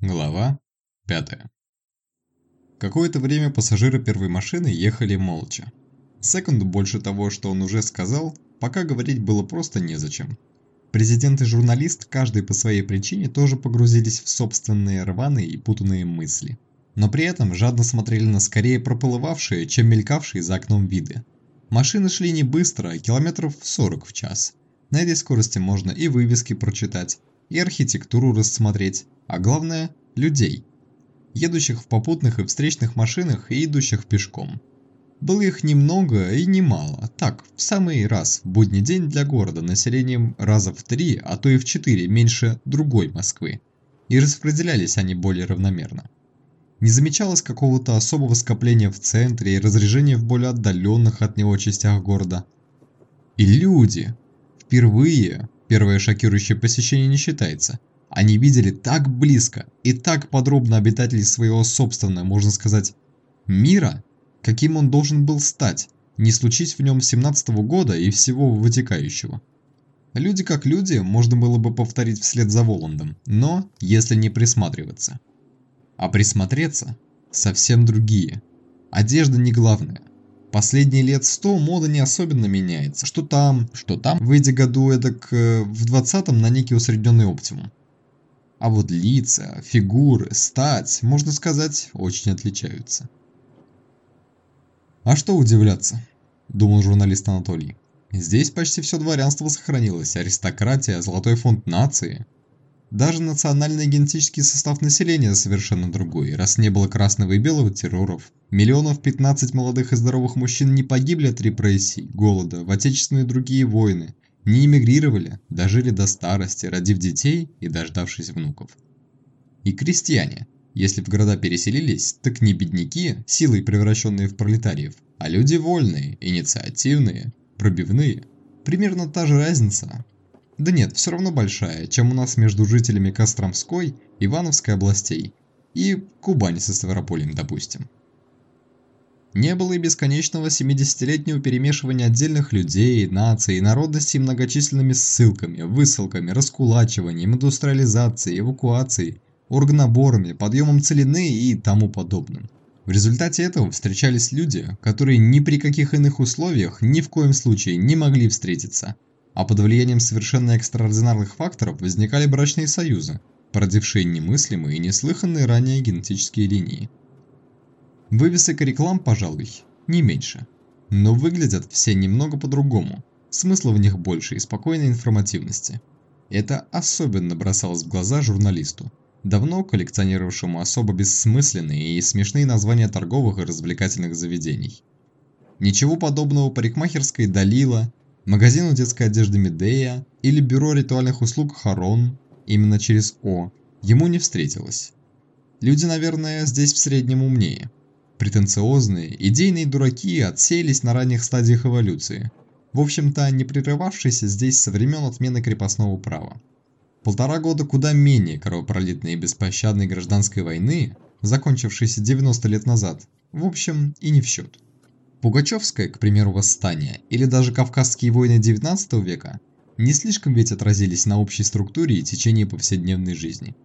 Глава 5 Какое-то время пассажиры первой машины ехали молча. Секунду больше того, что он уже сказал, пока говорить было просто незачем. Президент и журналист, каждый по своей причине, тоже погрузились в собственные рваные и путанные мысли. Но при этом жадно смотрели на скорее проплывавшие, чем мелькавшие за окном виды. Машины шли не быстро, а километров 40 в час. На этой скорости можно и вывески прочитать, и архитектуру рассмотреть, а главное – людей, едущих в попутных и встречных машинах и идущих пешком. Было их немного и немало, так, в самый раз в будний день для города населением раза в три, а то и в четыре меньше другой Москвы, и распределялись они более равномерно. Не замечалось какого-то особого скопления в центре и разрежения в более отдаленных от него частях города. И люди! Впервые, первое шокирующее посещение не считается – они видели так близко и так подробно обитателей своего собственного, можно сказать, мира, каким он должен был стать, не случись в нем 17 -го года и всего вытекающего. Люди как люди, можно было бы повторить вслед за Воландом, но если не присматриваться. А присмотреться – совсем другие. Одежда не главное. Последние лет сто мода не особенно меняется. Что там, что там, выйдя году эдак э, в 20-м на некий усредненный оптимум. А вот лица, фигуры, стать, можно сказать, очень отличаются. А что удивляться, думал журналист Анатолий. Здесь почти все дворянство сохранилось, аристократия, золотой фонд нации. Даже национальный генетический состав населения совершенно другой, раз не было красного и белого терроров. Миллионов 15 молодых и здоровых мужчин не погибли от репрессий, голода, в отечественные другие войны, не эмигрировали, дожили до старости, родив детей и дождавшись внуков. И крестьяне, если в города переселились, так не бедняки, силой превращенные в пролетариев, а люди вольные, инициативные, пробивные. Примерно та же разница. Да нет, все равно большая, чем у нас между жителями Костромской, Ивановской областей и Кубани со Ставрополем, допустим. Не было и бесконечного 70-летнего перемешивания отдельных людей, наций народностей многочисленными ссылками, высылками, раскулачиванием, индустриализацией, эвакуацией, оргнаборами, подъемом целины и тому подобным. В результате этого встречались люди, которые ни при каких иных условиях ни в коем случае не могли встретиться, а под влиянием совершенно экстраординарных факторов возникали брачные союзы, породившие немыслимые и неслыханные ранее генетические линии. Вывесок реклам, пожалуй, не меньше. Но выглядят все немного по-другому. Смысла в них больше и спокойной информативности. Это особенно бросалось в глаза журналисту, давно коллекционировавшему особо бессмысленные и смешные названия торговых и развлекательных заведений. Ничего подобного парикмахерской Далила, магазину детской одежды Медея или бюро ритуальных услуг Харон, именно через О, ему не встретилось. Люди, наверное, здесь в среднем умнее – Претенциозные, идейные дураки отсеялись на ранних стадиях эволюции, в общем-то не прерывавшиеся здесь со времен отмены крепостного права. Полтора года куда менее кровопролитной и беспощадной гражданской войны, закончившейся 90 лет назад, в общем и не в счет. Пугачевское, к примеру, восстание, или даже Кавказские войны 19 века не слишком ведь отразились на общей структуре и течении повседневной жизни.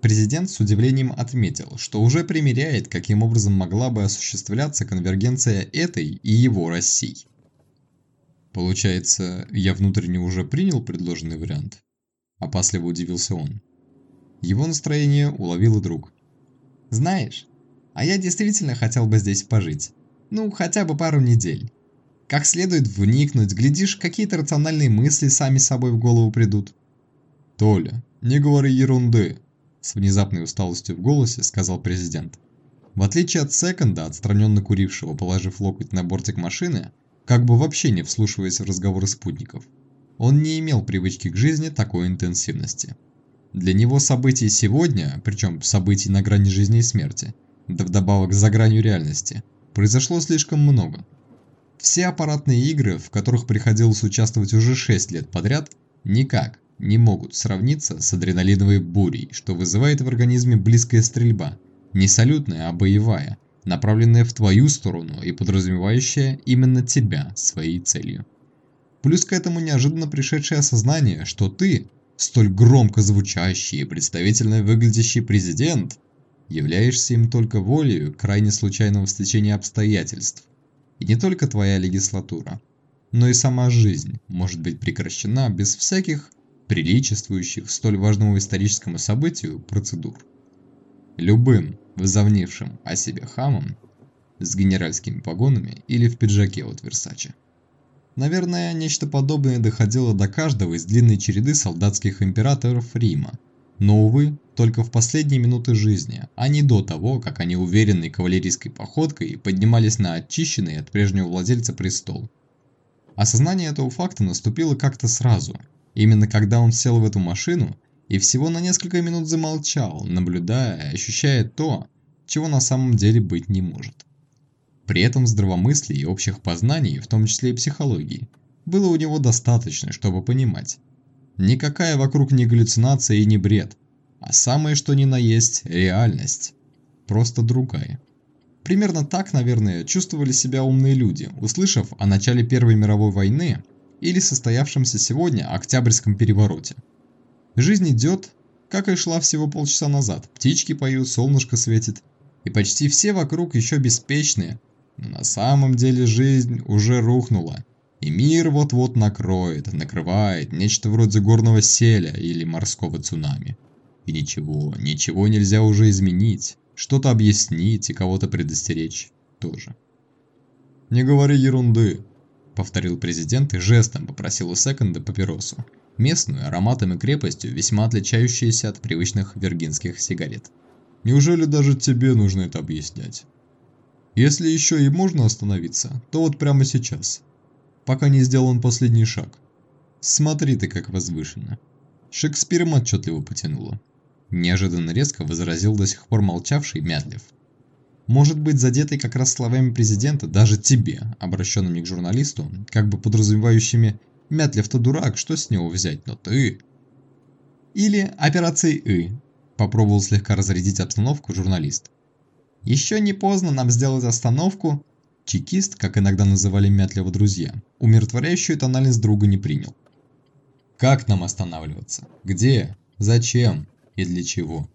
Президент с удивлением отметил, что уже примеряет, каким образом могла бы осуществляться конвергенция этой и его России. Получается, я внутренне уже принял предложенный вариант? Опасливо удивился он. Его настроение уловил и друг. Знаешь, а я действительно хотел бы здесь пожить. Ну, хотя бы пару недель. Как следует вникнуть, глядишь, какие-то рациональные мысли сами собой в голову придут. Толя, не говори ерунды, с внезапной усталостью в голосе сказал президент. В отличие от секонда, отстраненно курившего, положив локоть на бортик машины, как бы вообще не вслушиваясь в разговоры спутников, он не имел привычки к жизни такой интенсивности. Для него событий сегодня, причем событий на грани жизни и смерти, да вдобавок за гранью реальности, произошло слишком много. Все аппаратные игры, в которых приходилось участвовать уже 6 лет подряд, никак, не могут сравниться с адреналиновой бурей, что вызывает в организме близкая стрельба, не салютная, а боевая, направленная в твою сторону и подразумевающая именно тебя своей целью. Плюс к этому неожиданно пришедшее осознание, что ты, столь громко звучащий и представительно выглядящий президент, являешься им только волею крайне случайного стечения обстоятельств. И не только твоя легислатура, но и сама жизнь может быть прекращена без всяких приличествующих столь важному историческому событию процедур. Любым возомнившим о себе хамом с генеральскими погонами или в пиджаке от Версача. Наверное, нечто подобное доходило до каждого из длинной череды солдатских императоров Рима, но, увы, только в последние минуты жизни, а не до того, как они уверенной кавалерийской походкой поднимались на очищенный от прежнего владельца престол. Осознание этого факта наступило как-то сразу, именно когда он сел в эту машину и всего на несколько минут замолчал, наблюдая и ощущая то, чего на самом деле быть не может. При этом здравомыслия и общих познаний, в том числе и психологии, было у него достаточно, чтобы понимать. Никакая вокруг не галлюцинация и не бред, а самое что ни на есть реальность. Просто другая. Примерно так, наверное, чувствовали себя умные люди, услышав о начале Первой мировой войны или состоявшемся сегодня Октябрьском перевороте. Жизнь идет, как и шла всего полчаса назад. Птички поют, солнышко светит. И почти все вокруг еще беспечные, но на самом деле жизнь уже рухнула, и мир вот-вот накроет, накрывает нечто вроде горного селя или морского цунами. И ничего, ничего нельзя уже изменить, что-то объяснить и кого-то предостеречь тоже. «Не говори ерунды», — повторил президент и жестом попросил у секонда папиросу, местную ароматом и крепостью, весьма отличающуюся от привычных виргинских сигарет. «Неужели даже тебе нужно это объяснять?» Если еще и можно остановиться, то вот прямо сейчас. Пока не сделан последний шаг. Смотри ты, как возвышенно. Шекспиром отчетливо потянуло. Неожиданно резко возразил до сих пор молчавший Мятлев. Может быть, задетый как раз словами президента даже тебе, обращенными к журналисту, как бы подразумевающими «Мятлев-то дурак, что с него взять, но ты...» Или операцией «И», попробовал слегка разрядить обстановку журналист. Еще не поздно нам сделать остановку. Чекист, как иногда называли Мятлева друзья, умиротворяющую тональность друга не принял. Как нам останавливаться? Где? Зачем? И для чего?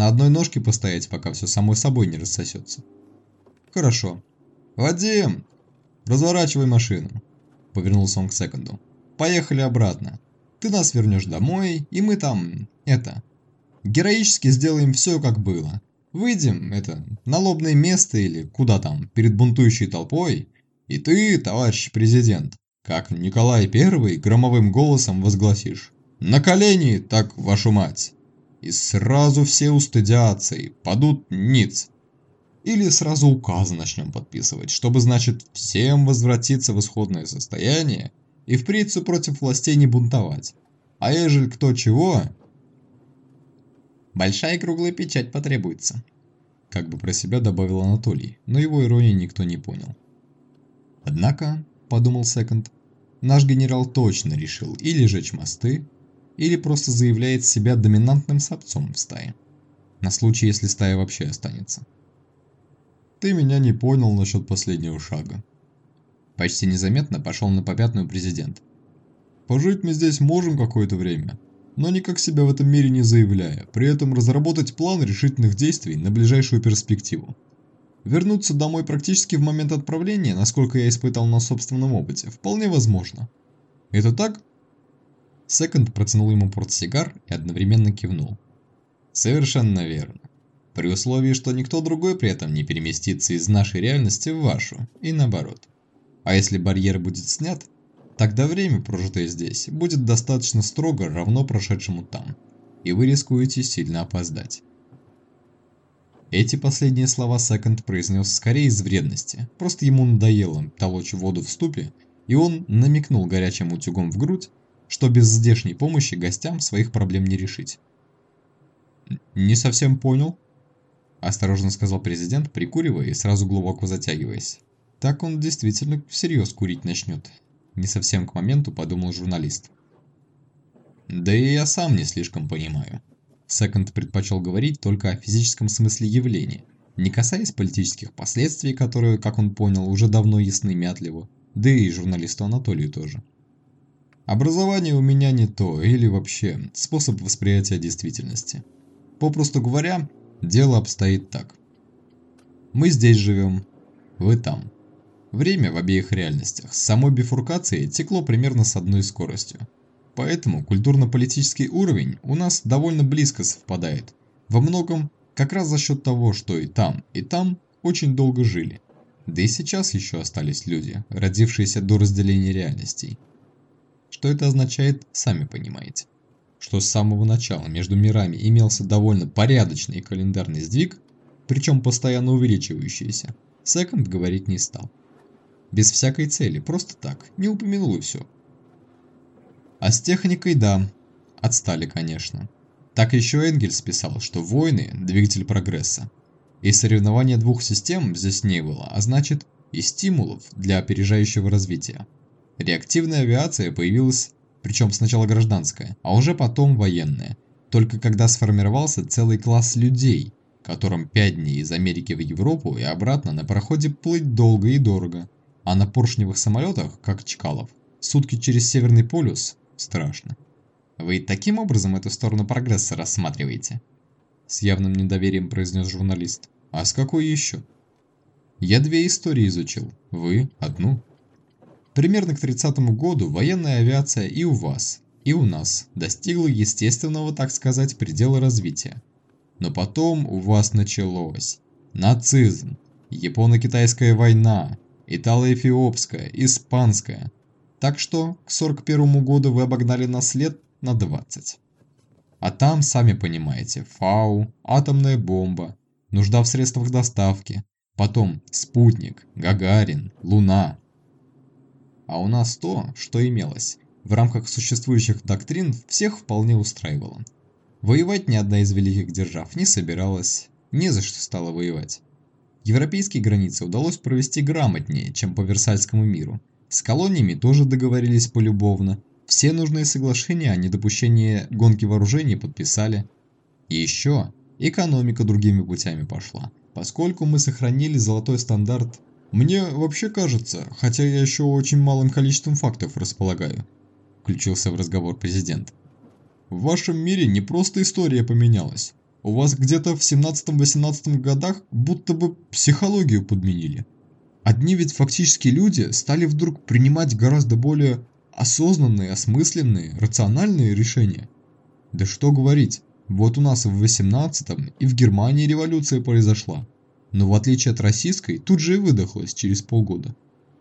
На одной ножке постоять, пока все само собой не рассосется. Хорошо. Вадим! Разворачивай машину. Повернулся он к секунду. Поехали обратно. Ты нас вернешь домой, и мы там, это, героически сделаем все, как было. Выйдем, это, на лобное место или куда там, перед бунтующей толпой, и ты, товарищ президент, как Николай Первый, громовым голосом возгласишь «На колени, так вашу мать!» И сразу все устыдятся и падут ниц. Или сразу указ начнем подписывать, чтобы, значит, всем возвратиться в исходное состояние и впредь против властей не бунтовать. А ежели кто чего, Большая круглая печать потребуется. Как бы про себя добавил Анатолий, но его иронии никто не понял. Однако, подумал Секонд, наш генерал точно решил или жечь мосты, или просто заявляет себя доминантным сапцом в стае. На случай, если стая вообще останется. Ты меня не понял насчет последнего шага. Почти незаметно пошел на попятную президент. Пожить мы здесь можем какое-то время, но никак себя в этом мире не заявляя, при этом разработать план решительных действий на ближайшую перспективу. Вернуться домой практически в момент отправления, насколько я испытал на собственном опыте, вполне возможно. Это так? Секонд протянул ему портсигар и одновременно кивнул. Совершенно верно. При условии, что никто другой при этом не переместится из нашей реальности в вашу, и наоборот. А если барьер будет снят, Тогда время, прожитое здесь, будет достаточно строго равно прошедшему там, и вы рискуете сильно опоздать. Эти последние слова Секонд произнес скорее из вредности, просто ему надоело толочь воду в ступе, и он намекнул горячим утюгом в грудь, что без здешней помощи гостям своих проблем не решить. «Не совсем понял», – осторожно сказал президент, прикуривая и сразу глубоко затягиваясь. Так он действительно всерьез курить начнет, не совсем к моменту подумал журналист. Да и я сам не слишком понимаю. Секонд предпочел говорить только о физическом смысле явления, не касаясь политических последствий, которые, как он понял, уже давно ясны Мятлеву, да и журналисту Анатолию тоже. Образование у меня не то, или вообще способ восприятия действительности. Попросту говоря, дело обстоит так. Мы здесь живем, вы там. Время в обеих реальностях с самой бифуркацией текло примерно с одной скоростью. Поэтому культурно-политический уровень у нас довольно близко совпадает. Во многом как раз за счет того, что и там, и там очень долго жили. Да и сейчас еще остались люди, родившиеся до разделения реальностей. Что это означает, сами понимаете. Что с самого начала между мирами имелся довольно порядочный календарный сдвиг, причем постоянно увеличивающийся, Секонд говорить не стал. Без всякой цели, просто так, не упомянул и все. А с техникой, да, отстали, конечно. Так еще Энгельс писал, что войны – двигатель прогресса. И соревнования двух систем здесь не было, а значит и стимулов для опережающего развития. Реактивная авиация появилась, причем сначала гражданская, а уже потом военная, только когда сформировался целый класс людей, которым 5 дней из Америки в Европу и обратно на пароходе плыть долго и дорого, а на поршневых самолетах, как Чкалов, сутки через Северный полюс – страшно. Вы таким образом эту сторону прогресса рассматриваете? С явным недоверием произнес журналист. А с какой еще? Я две истории изучил, вы одну. Примерно к 30 году военная авиация и у вас, и у нас достигла естественного, так сказать, предела развития. Но потом у вас началось нацизм, японо-китайская война, итало-эфиопская, испанская. Так что к 41 году вы обогнали нас лет на 20. А там, сами понимаете, фау, атомная бомба, нужда в средствах доставки, потом спутник, Гагарин, Луна, а у нас то, что имелось, в рамках существующих доктрин всех вполне устраивало. Воевать ни одна из великих держав не собиралась, не за что стало воевать. Европейские границы удалось провести грамотнее, чем по Версальскому миру. С колониями тоже договорились полюбовно. Все нужные соглашения о недопущении гонки вооружений подписали. И еще экономика другими путями пошла, поскольку мы сохранили золотой стандарт «Мне вообще кажется, хотя я еще очень малым количеством фактов располагаю», включился в разговор президент. «В вашем мире не просто история поменялась. У вас где-то в 17-18 годах будто бы психологию подменили. Одни ведь фактически люди стали вдруг принимать гораздо более осознанные, осмысленные, рациональные решения. Да что говорить, вот у нас в 18-м и в Германии революция произошла но в отличие от российской, тут же и выдохлась через полгода.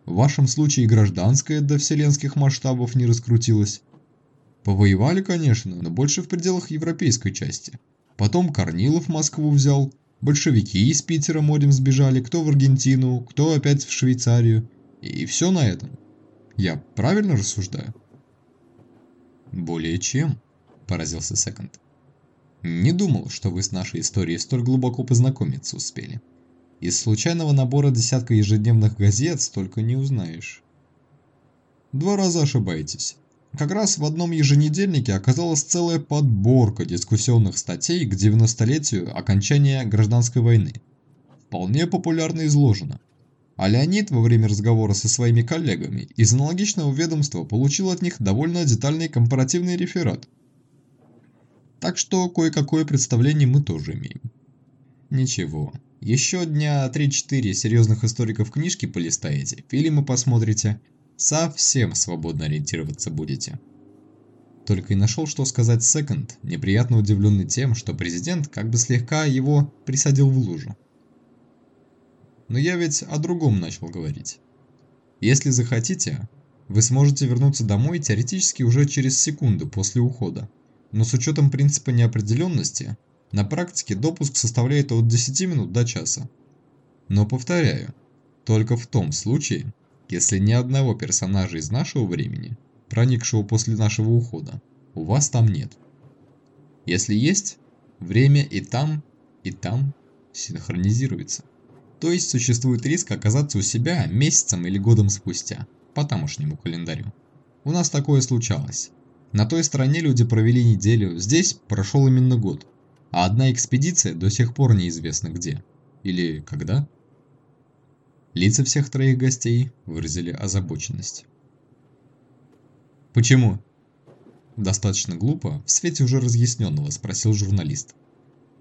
В вашем случае гражданская до вселенских масштабов не раскрутилась. Повоевали, конечно, но больше в пределах европейской части. Потом Корнилов Москву взял, большевики из Питера морем сбежали, кто в Аргентину, кто опять в Швейцарию. И все на этом. Я правильно рассуждаю? Более чем, поразился Секонд. Не думал, что вы с нашей историей столь глубоко познакомиться успели. Из случайного набора десятка ежедневных газет столько не узнаешь. Два раза ошибаетесь. Как раз в одном еженедельнике оказалась целая подборка дискуссионных статей к 90-летию окончания гражданской войны. Вполне популярно изложено. А Леонид во время разговора со своими коллегами из аналогичного ведомства получил от них довольно детальный компаративный реферат. Так что кое-какое представление мы тоже имеем. Ничего, еще дня 3-4 серьезных историков книжки полистаете, фильмы посмотрите, совсем свободно ориентироваться будете. Только и нашел, что сказать Секонд, неприятно удивленный тем, что президент как бы слегка его присадил в лужу. Но я ведь о другом начал говорить. Если захотите, вы сможете вернуться домой теоретически уже через секунду после ухода, но с учетом принципа неопределенности – на практике допуск составляет от 10 минут до часа. Но повторяю, только в том случае, если ни одного персонажа из нашего времени, проникшего после нашего ухода, у вас там нет. Если есть, время и там, и там синхронизируется. То есть существует риск оказаться у себя месяцем или годом спустя, по тамошнему календарю. У нас такое случалось. На той стороне люди провели неделю, здесь прошел именно год а одна экспедиция до сих пор неизвестно где. Или когда? Лица всех троих гостей выразили озабоченность. Почему? Достаточно глупо, в свете уже разъясненного, спросил журналист.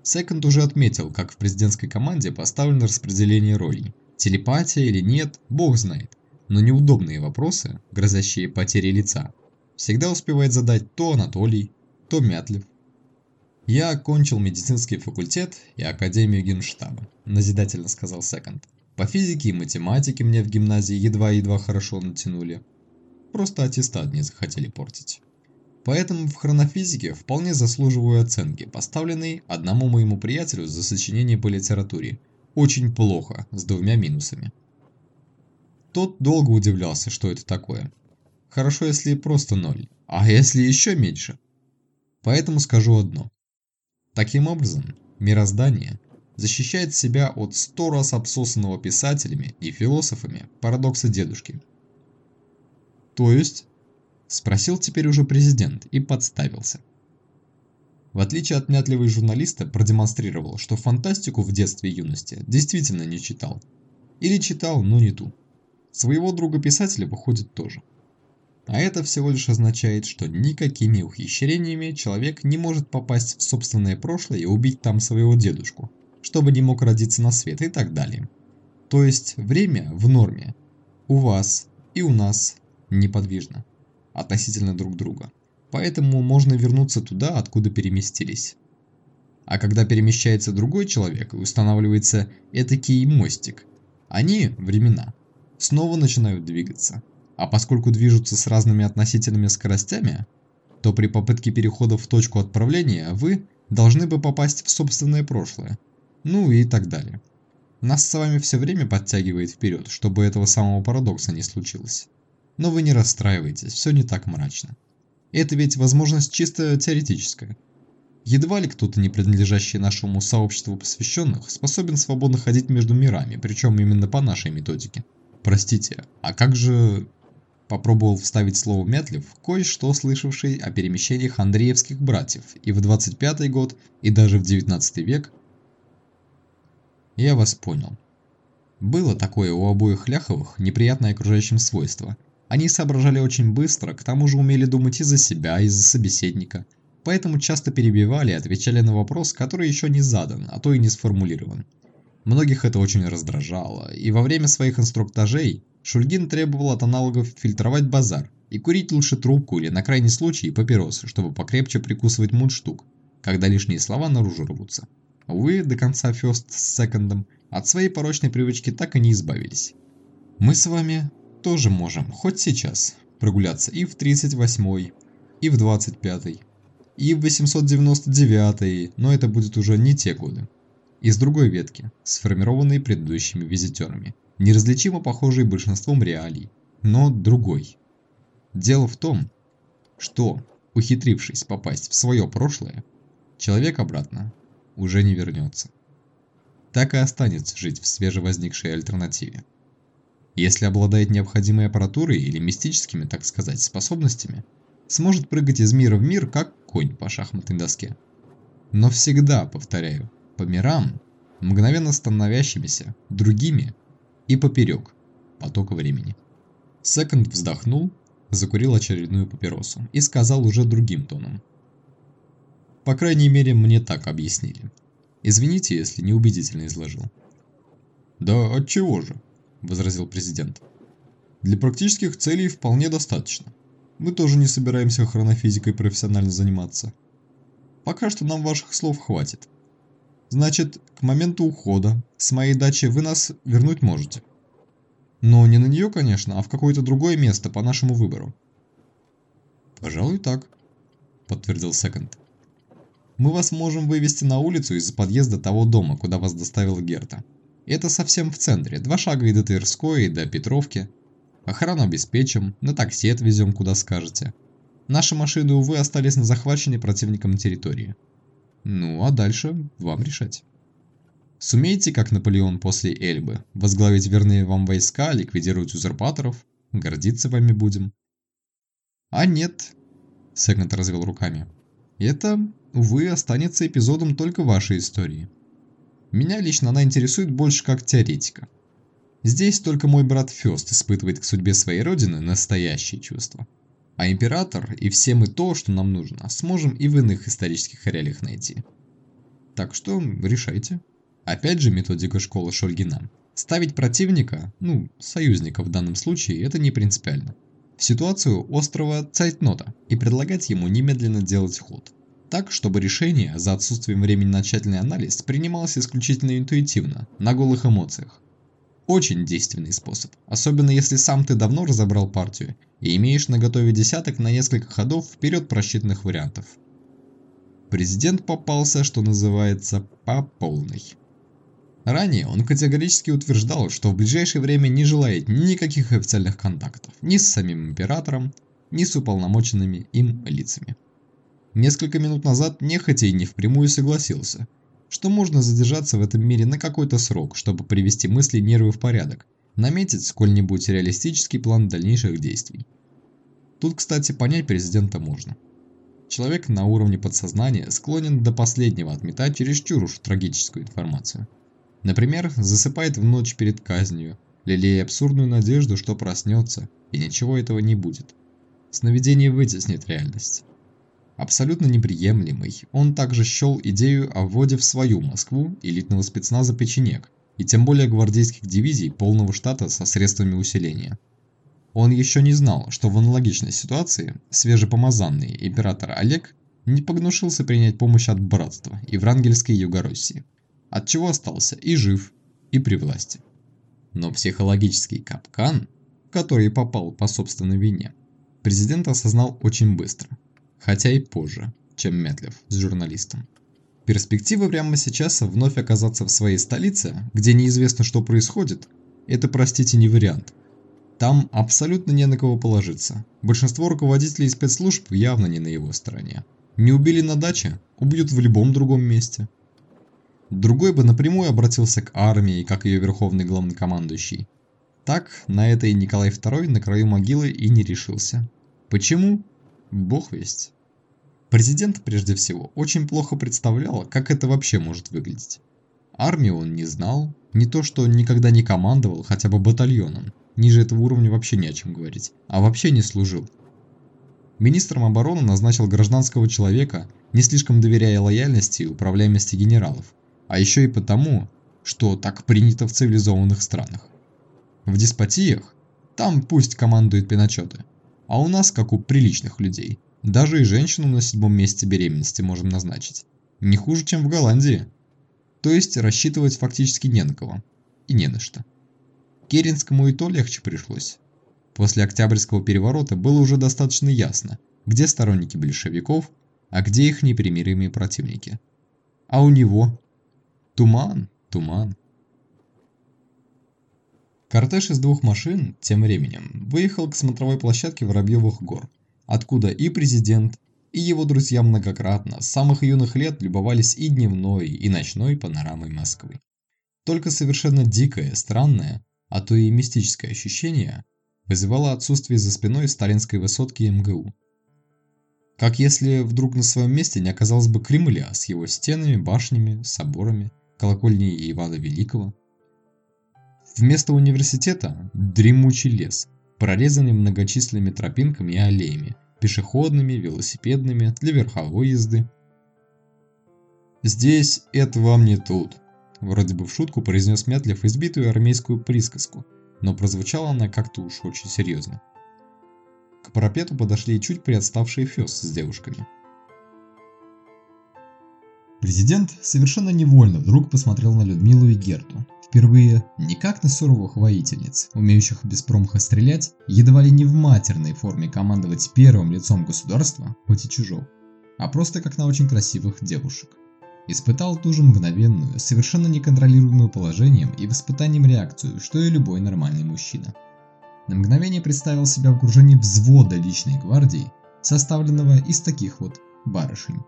Секонд уже отметил, как в президентской команде поставлено распределение ролей. Телепатия или нет, бог знает. Но неудобные вопросы, грозящие потерей лица, всегда успевает задать то Анатолий, то Мятлев. Я окончил медицинский факультет и Академию Генштаба, назидательно сказал Секонд. По физике и математике мне в гимназии едва-едва хорошо натянули. Просто аттестат не захотели портить. Поэтому в хронофизике вполне заслуживаю оценки, поставленной одному моему приятелю за сочинение по литературе. Очень плохо, с двумя минусами. Тот долго удивлялся, что это такое. Хорошо, если просто ноль, а если еще меньше? Поэтому скажу одно. Таким образом, мироздание защищает себя от сто раз обсосанного писателями и философами парадокса дедушки. То есть? Спросил теперь уже президент и подставился. В отличие от мятливого журналиста, продемонстрировал, что фантастику в детстве и юности действительно не читал. Или читал, но не ту. Своего друга-писателя выходит тоже. А это всего лишь означает, что никакими ухищрениями человек не может попасть в собственное прошлое и убить там своего дедушку, чтобы не мог родиться на свет и так далее. То есть время в норме. У вас и у нас неподвижно. Относительно друг друга. Поэтому можно вернуться туда, откуда переместились. А когда перемещается другой человек и устанавливается этакий мостик, они, времена, снова начинают двигаться. А поскольку движутся с разными относительными скоростями, то при попытке перехода в точку отправления вы должны бы попасть в собственное прошлое, ну и так далее. Нас с вами все время подтягивает вперед, чтобы этого самого парадокса не случилось. Но вы не расстраивайтесь, все не так мрачно. Это ведь возможность чисто теоретическая. Едва ли кто-то, не принадлежащий нашему сообществу посвященных, способен свободно ходить между мирами, причем именно по нашей методике. Простите, а как же... Попробовал вставить слово Мятлев, кое-что слышавший о перемещениях андреевских братьев и в 25 год, и даже в 19 век я вас понял. Было такое у обоих Ляховых неприятное окружающим свойство. Они соображали очень быстро, к тому же умели думать и за себя, и за собеседника. Поэтому часто перебивали и отвечали на вопрос, который еще не задан, а то и не сформулирован. Многих это очень раздражало, и во время своих инструктажей Шульгин требовал от аналогов фильтровать базар и курить лучше трубку или на крайний случай папиросы, чтобы покрепче прикусывать мундштук, когда лишние слова наружу рвутся. Увы, до конца Фёст с Секондом от своей порочной привычки так и не избавились. Мы с вами тоже можем, хоть сейчас, прогуляться и в 38-й, и в 25-й, и в 899-й, но это будет уже не те годы. Из другой ветки, сформированной предыдущими визитерами, неразличимо похожей большинством реалий, но другой. Дело в том, что, ухитрившись попасть в свое прошлое, человек обратно уже не вернется. Так и останется жить в свежевозникшей альтернативе. Если обладает необходимой аппаратурой или мистическими, так сказать, способностями, сможет прыгать из мира в мир, как конь по шахматной доске. Но всегда, повторяю, по мирам, мгновенно становящимися другими и поперек потока времени. Секонд вздохнул, закурил очередную папиросу и сказал уже другим тоном. По крайней мере, мне так объяснили. Извините, если неубедительно изложил. Да от чего же, возразил президент. Для практических целей вполне достаточно. Мы тоже не собираемся хронофизикой профессионально заниматься. Пока что нам ваших слов хватит. Значит, к моменту ухода с моей дачи вы нас вернуть можете. Но не на нее, конечно, а в какое-то другое место по нашему выбору. Пожалуй, так, подтвердил Секонд мы вас можем вывести на улицу из подъезда того дома, куда вас доставил Герта. Это совсем в центре, два шага и до Тверской, и до Петровки. Охрану обеспечим, на такси отвезем, куда скажете. Наши машины, увы, остались на захваченной противником территории. Ну, а дальше вам решать. Сумеете, как Наполеон после Эльбы, возглавить верные вам войска, ликвидировать узурпаторов? Гордиться вами будем. А нет, Сегнет развел руками. Это увы, останется эпизодом только вашей истории. Меня лично она интересует больше как теоретика. Здесь только мой брат Фёст испытывает к судьбе своей родины настоящие чувства. А император и все мы то, что нам нужно, сможем и в иных исторических реалиях найти. Так что решайте. Опять же методика школы Шольгина. Ставить противника, ну, союзника в данном случае, это не принципиально. В ситуацию острого цайтнота и предлагать ему немедленно делать ход. Так, чтобы решение, за отсутствием времени на тщательный анализ, принималось исключительно интуитивно, на голых эмоциях. Очень действенный способ, особенно если сам ты давно разобрал партию и имеешь на готове десяток на несколько ходов вперед просчитанных вариантов. Президент попался, что называется, по полной. Ранее он категорически утверждал, что в ближайшее время не желает никаких официальных контактов ни с самим императором, ни с уполномоченными им лицами. Несколько минут назад нехотя и не впрямую согласился, что можно задержаться в этом мире на какой-то срок, чтобы привести мысли и нервы в порядок, наметить сколь-нибудь реалистический план дальнейших действий. Тут, кстати, понять президента можно. Человек на уровне подсознания склонен до последнего отметать чересчур уж трагическую информацию. Например, засыпает в ночь перед казнью, лелея абсурдную надежду, что проснется, и ничего этого не будет. Сновидение вытеснит реальность. Абсолютно неприемлемый, он также счел идею о вводе в свою Москву элитного спецназа «Печенек», и тем более гвардейских дивизий полного штата со средствами усиления. Он еще не знал, что в аналогичной ситуации свежепомазанный император Олег не погнушился принять помощь от братства и Врангельской Югороссии, от чего остался и жив, и при власти. Но психологический капкан, в который попал по собственной вине, президент осознал очень быстро, хотя и позже, чем Метлев с журналистом. Перспектива прямо сейчас вновь оказаться в своей столице, где неизвестно что происходит, это, простите, не вариант. Там абсолютно не на кого положиться. Большинство руководителей спецслужб явно не на его стороне. Не убили на даче, убьют в любом другом месте. Другой бы напрямую обратился к армии, как ее верховный главнокомандующий. Так, на это и Николай II на краю могилы и не решился. Почему? Бог весть. Президент, прежде всего, очень плохо представлял, как это вообще может выглядеть. Армию он не знал, не то что никогда не командовал хотя бы батальоном, ниже этого уровня вообще не о чем говорить, а вообще не служил. Министром обороны назначил гражданского человека, не слишком доверяя лояльности и управляемости генералов, а еще и потому, что так принято в цивилизованных странах. В деспотиях там пусть командуют пиночеты, а у нас, как у приличных людей, даже и женщину на седьмом месяце беременности можем назначить. Не хуже, чем в Голландии. То есть рассчитывать фактически не на кого. И не на что. Керенскому и то легче пришлось. После Октябрьского переворота было уже достаточно ясно, где сторонники большевиков, а где их непримиримые противники. А у него туман, туман. Кортеж из двух машин, тем временем, выехал к смотровой площадке Воробьевых гор, откуда и президент, и его друзья многократно с самых юных лет любовались и дневной, и ночной панорамой Москвы. Только совершенно дикое, странное, а то и мистическое ощущение вызывало отсутствие за спиной сталинской высотки МГУ. Как если вдруг на своем месте не оказалось бы Кремля с его стенами, башнями, соборами, колокольней Ивана Великого. Вместо университета – дремучий лес, прорезанный многочисленными тропинками и аллеями, пешеходными, велосипедными, для верховой езды. «Здесь это вам не тут», – вроде бы в шутку произнес Мятлев избитую армейскую присказку, но прозвучала она как-то уж очень серьезно. К парапету подошли чуть приотставшие Фёс с девушками. Президент совершенно невольно вдруг посмотрел на Людмилу и Герту, Впервые не как на суровых воительниц, умеющих без промаха стрелять, едва ли не в матерной форме командовать первым лицом государства, хоть и чужого, а просто как на очень красивых девушек. Испытал ту же мгновенную, совершенно неконтролируемую положением и воспитанием реакцию, что и любой нормальный мужчина. На мгновение представил себя в окружении взвода личной гвардии, составленного из таких вот барышень.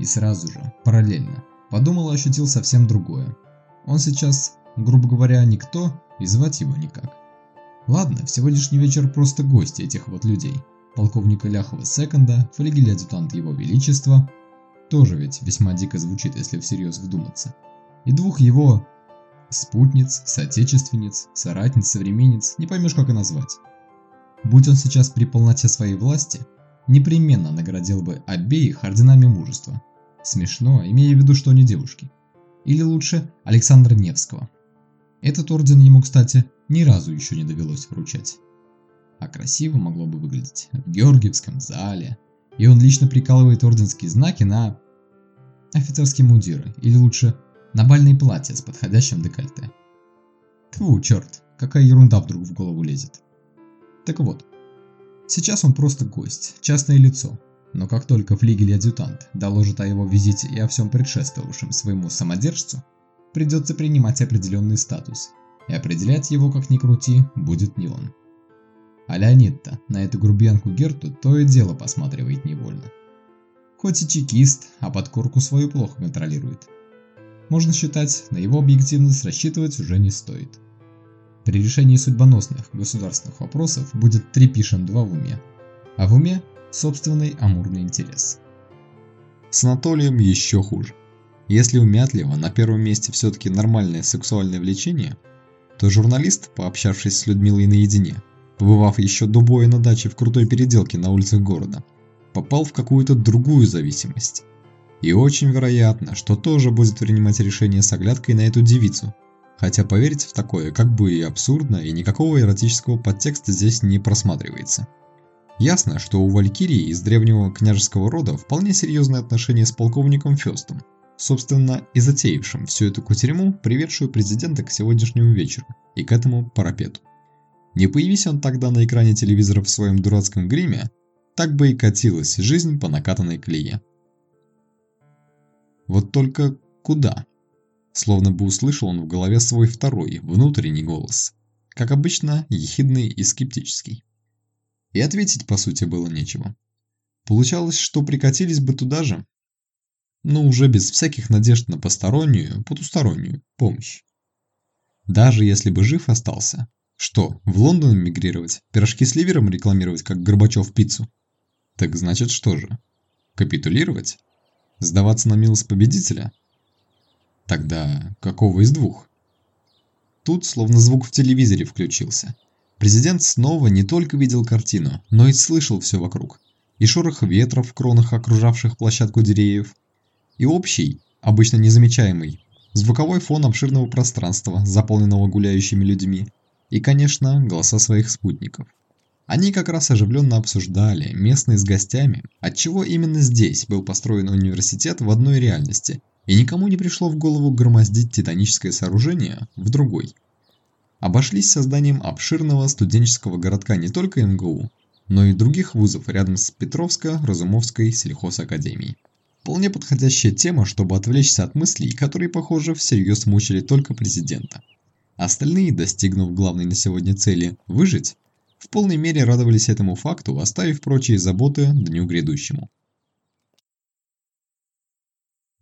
И сразу же, параллельно, подумал и ощутил совсем другое. Он сейчас грубо говоря, никто, и звать его никак. Ладно, в сегодняшний вечер просто гости этих вот людей. Полковника Ляхова секонда, флигель-адъютант его величества, тоже ведь весьма дико звучит, если всерьез вдуматься, и двух его спутниц, соотечественниц, соратниц, современниц, не поймешь как и назвать. будь он сейчас при полноте своей власти, непременно наградил бы обеих орденами мужества. Смешно, имея в виду, что они девушки. Или лучше Александра Невского. Этот орден ему, кстати, ни разу еще не довелось вручать. А красиво могло бы выглядеть в Георгиевском зале. И он лично прикалывает орденские знаки на офицерские мундиры, или лучше на бальные платья с подходящим декольте. Тьфу, черт, какая ерунда вдруг в голову лезет. Так вот, сейчас он просто гость, частное лицо, но как только флигель-адъютант доложит о его визите и о всем предшествовавшем своему самодержцу, придется принимать определенный статус, и определять его, как ни крути, будет не он. А Леонид-то на эту грубиянку Герту то и дело посматривает невольно. Хоть и чекист, а подкорку свою плохо контролирует. Можно считать, на его объективность рассчитывать уже не стоит. При решении судьбоносных государственных вопросов будет три пишем два в уме, а в уме собственный амурный интерес. С Анатолием еще хуже. Если у Мятлева на первом месте все-таки нормальное сексуальное влечение, то журналист, пообщавшись с Людмилой наедине, побывав еще до боя на даче в крутой переделке на улицах города, попал в какую-то другую зависимость. И очень вероятно, что тоже будет принимать решение с оглядкой на эту девицу. Хотя поверить в такое как бы и абсурдно, и никакого эротического подтекста здесь не просматривается. Ясно, что у Валькирии из древнего княжеского рода вполне серьезные отношения с полковником Фёстом, собственно и затеявшим всю эту кутерьму, приведшую президента к сегодняшнему вечеру и к этому парапету. Не появись он тогда на экране телевизора в своем дурацком гриме, так бы и катилась жизнь по накатанной клее. Вот только куда? Словно бы услышал он в голове свой второй, внутренний голос. Как обычно, ехидный и скептический. И ответить по сути было нечего. Получалось, что прикатились бы туда же, но уже без всяких надежд на постороннюю, потустороннюю помощь. Даже если бы жив остался, что, в Лондон мигрировать, пирожки с ливером рекламировать, как Горбачев пиццу? Так значит что же? Капитулировать? Сдаваться на милость победителя? Тогда какого из двух? Тут словно звук в телевизоре включился. Президент снова не только видел картину, но и слышал все вокруг. И шорох ветра в кронах окружавших площадку деревьев, и общий, обычно незамечаемый, звуковой фон обширного пространства, заполненного гуляющими людьми, и, конечно, голоса своих спутников. Они как раз оживленно обсуждали, местные с гостями, отчего именно здесь был построен университет в одной реальности, и никому не пришло в голову громоздить титаническое сооружение в другой. Обошлись созданием обширного студенческого городка не только МГУ, но и других вузов рядом с Петровско-Разумовской сельхозакадемией. Вполне подходящая тема, чтобы отвлечься от мыслей, которые, похоже, всерьез мучили только президента. Остальные, достигнув главной на сегодня цели – выжить, в полной мере радовались этому факту, оставив прочие заботы дню грядущему.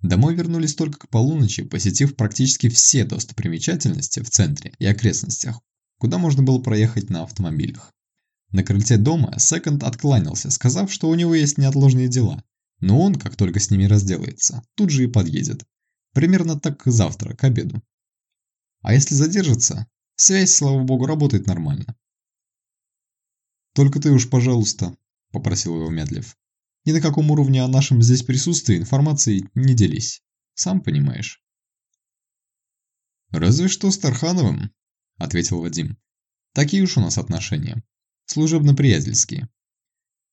Домой вернулись только к полуночи, посетив практически все достопримечательности в центре и окрестностях, куда можно было проехать на автомобилях. На крыльце дома Секонд откланялся, сказав, что у него есть неотложные дела, но он, как только с ними разделается, тут же и подъедет. Примерно так завтра, к обеду. А если задержится, связь, слава богу, работает нормально. «Только ты уж, пожалуйста», – попросил его Медлев. «Ни на каком уровне о нашем здесь присутствии информации не делись. Сам понимаешь». «Разве что с Тархановым», – ответил Вадим. «Такие уж у нас отношения. Служебно-приятельские».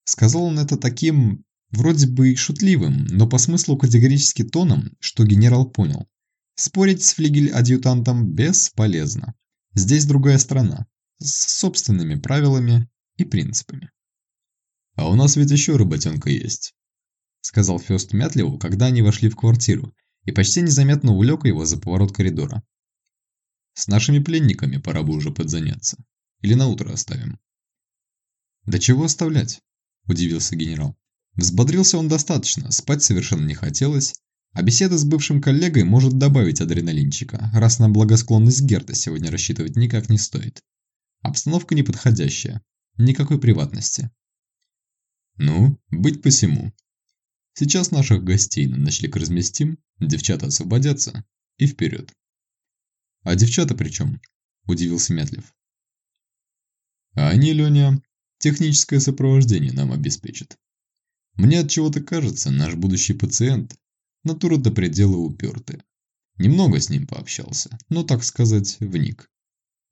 Сказал он это таким, вроде бы шутливым, но по смыслу категорически тоном, что генерал понял. Спорить с флигель-адъютантом бесполезно. Здесь другая страна, с собственными правилами и принципами. «А у нас ведь еще работенка есть», – сказал Фёст Мятлеву, когда они вошли в квартиру, и почти незаметно увлек его за поворот коридора. «С нашими пленниками пора бы уже подзаняться. Или на утро оставим?» «Да чего оставлять?» – удивился генерал. Взбодрился он достаточно, спать совершенно не хотелось, а беседа с бывшим коллегой может добавить адреналинчика, раз на благосклонность Герта сегодня рассчитывать никак не стоит. Обстановка неподходящая, Никакой приватности. Ну, быть посему. Сейчас наших гостей на ночлег разместим, девчата освободятся и вперед. А девчата при чем? Удивился Мятлев. А они, Леня, Техническое сопровождение нам обеспечит. Мне от чего-то кажется, наш будущий пациент – натура до предела упертая. Немного с ним пообщался, но, так сказать, вник.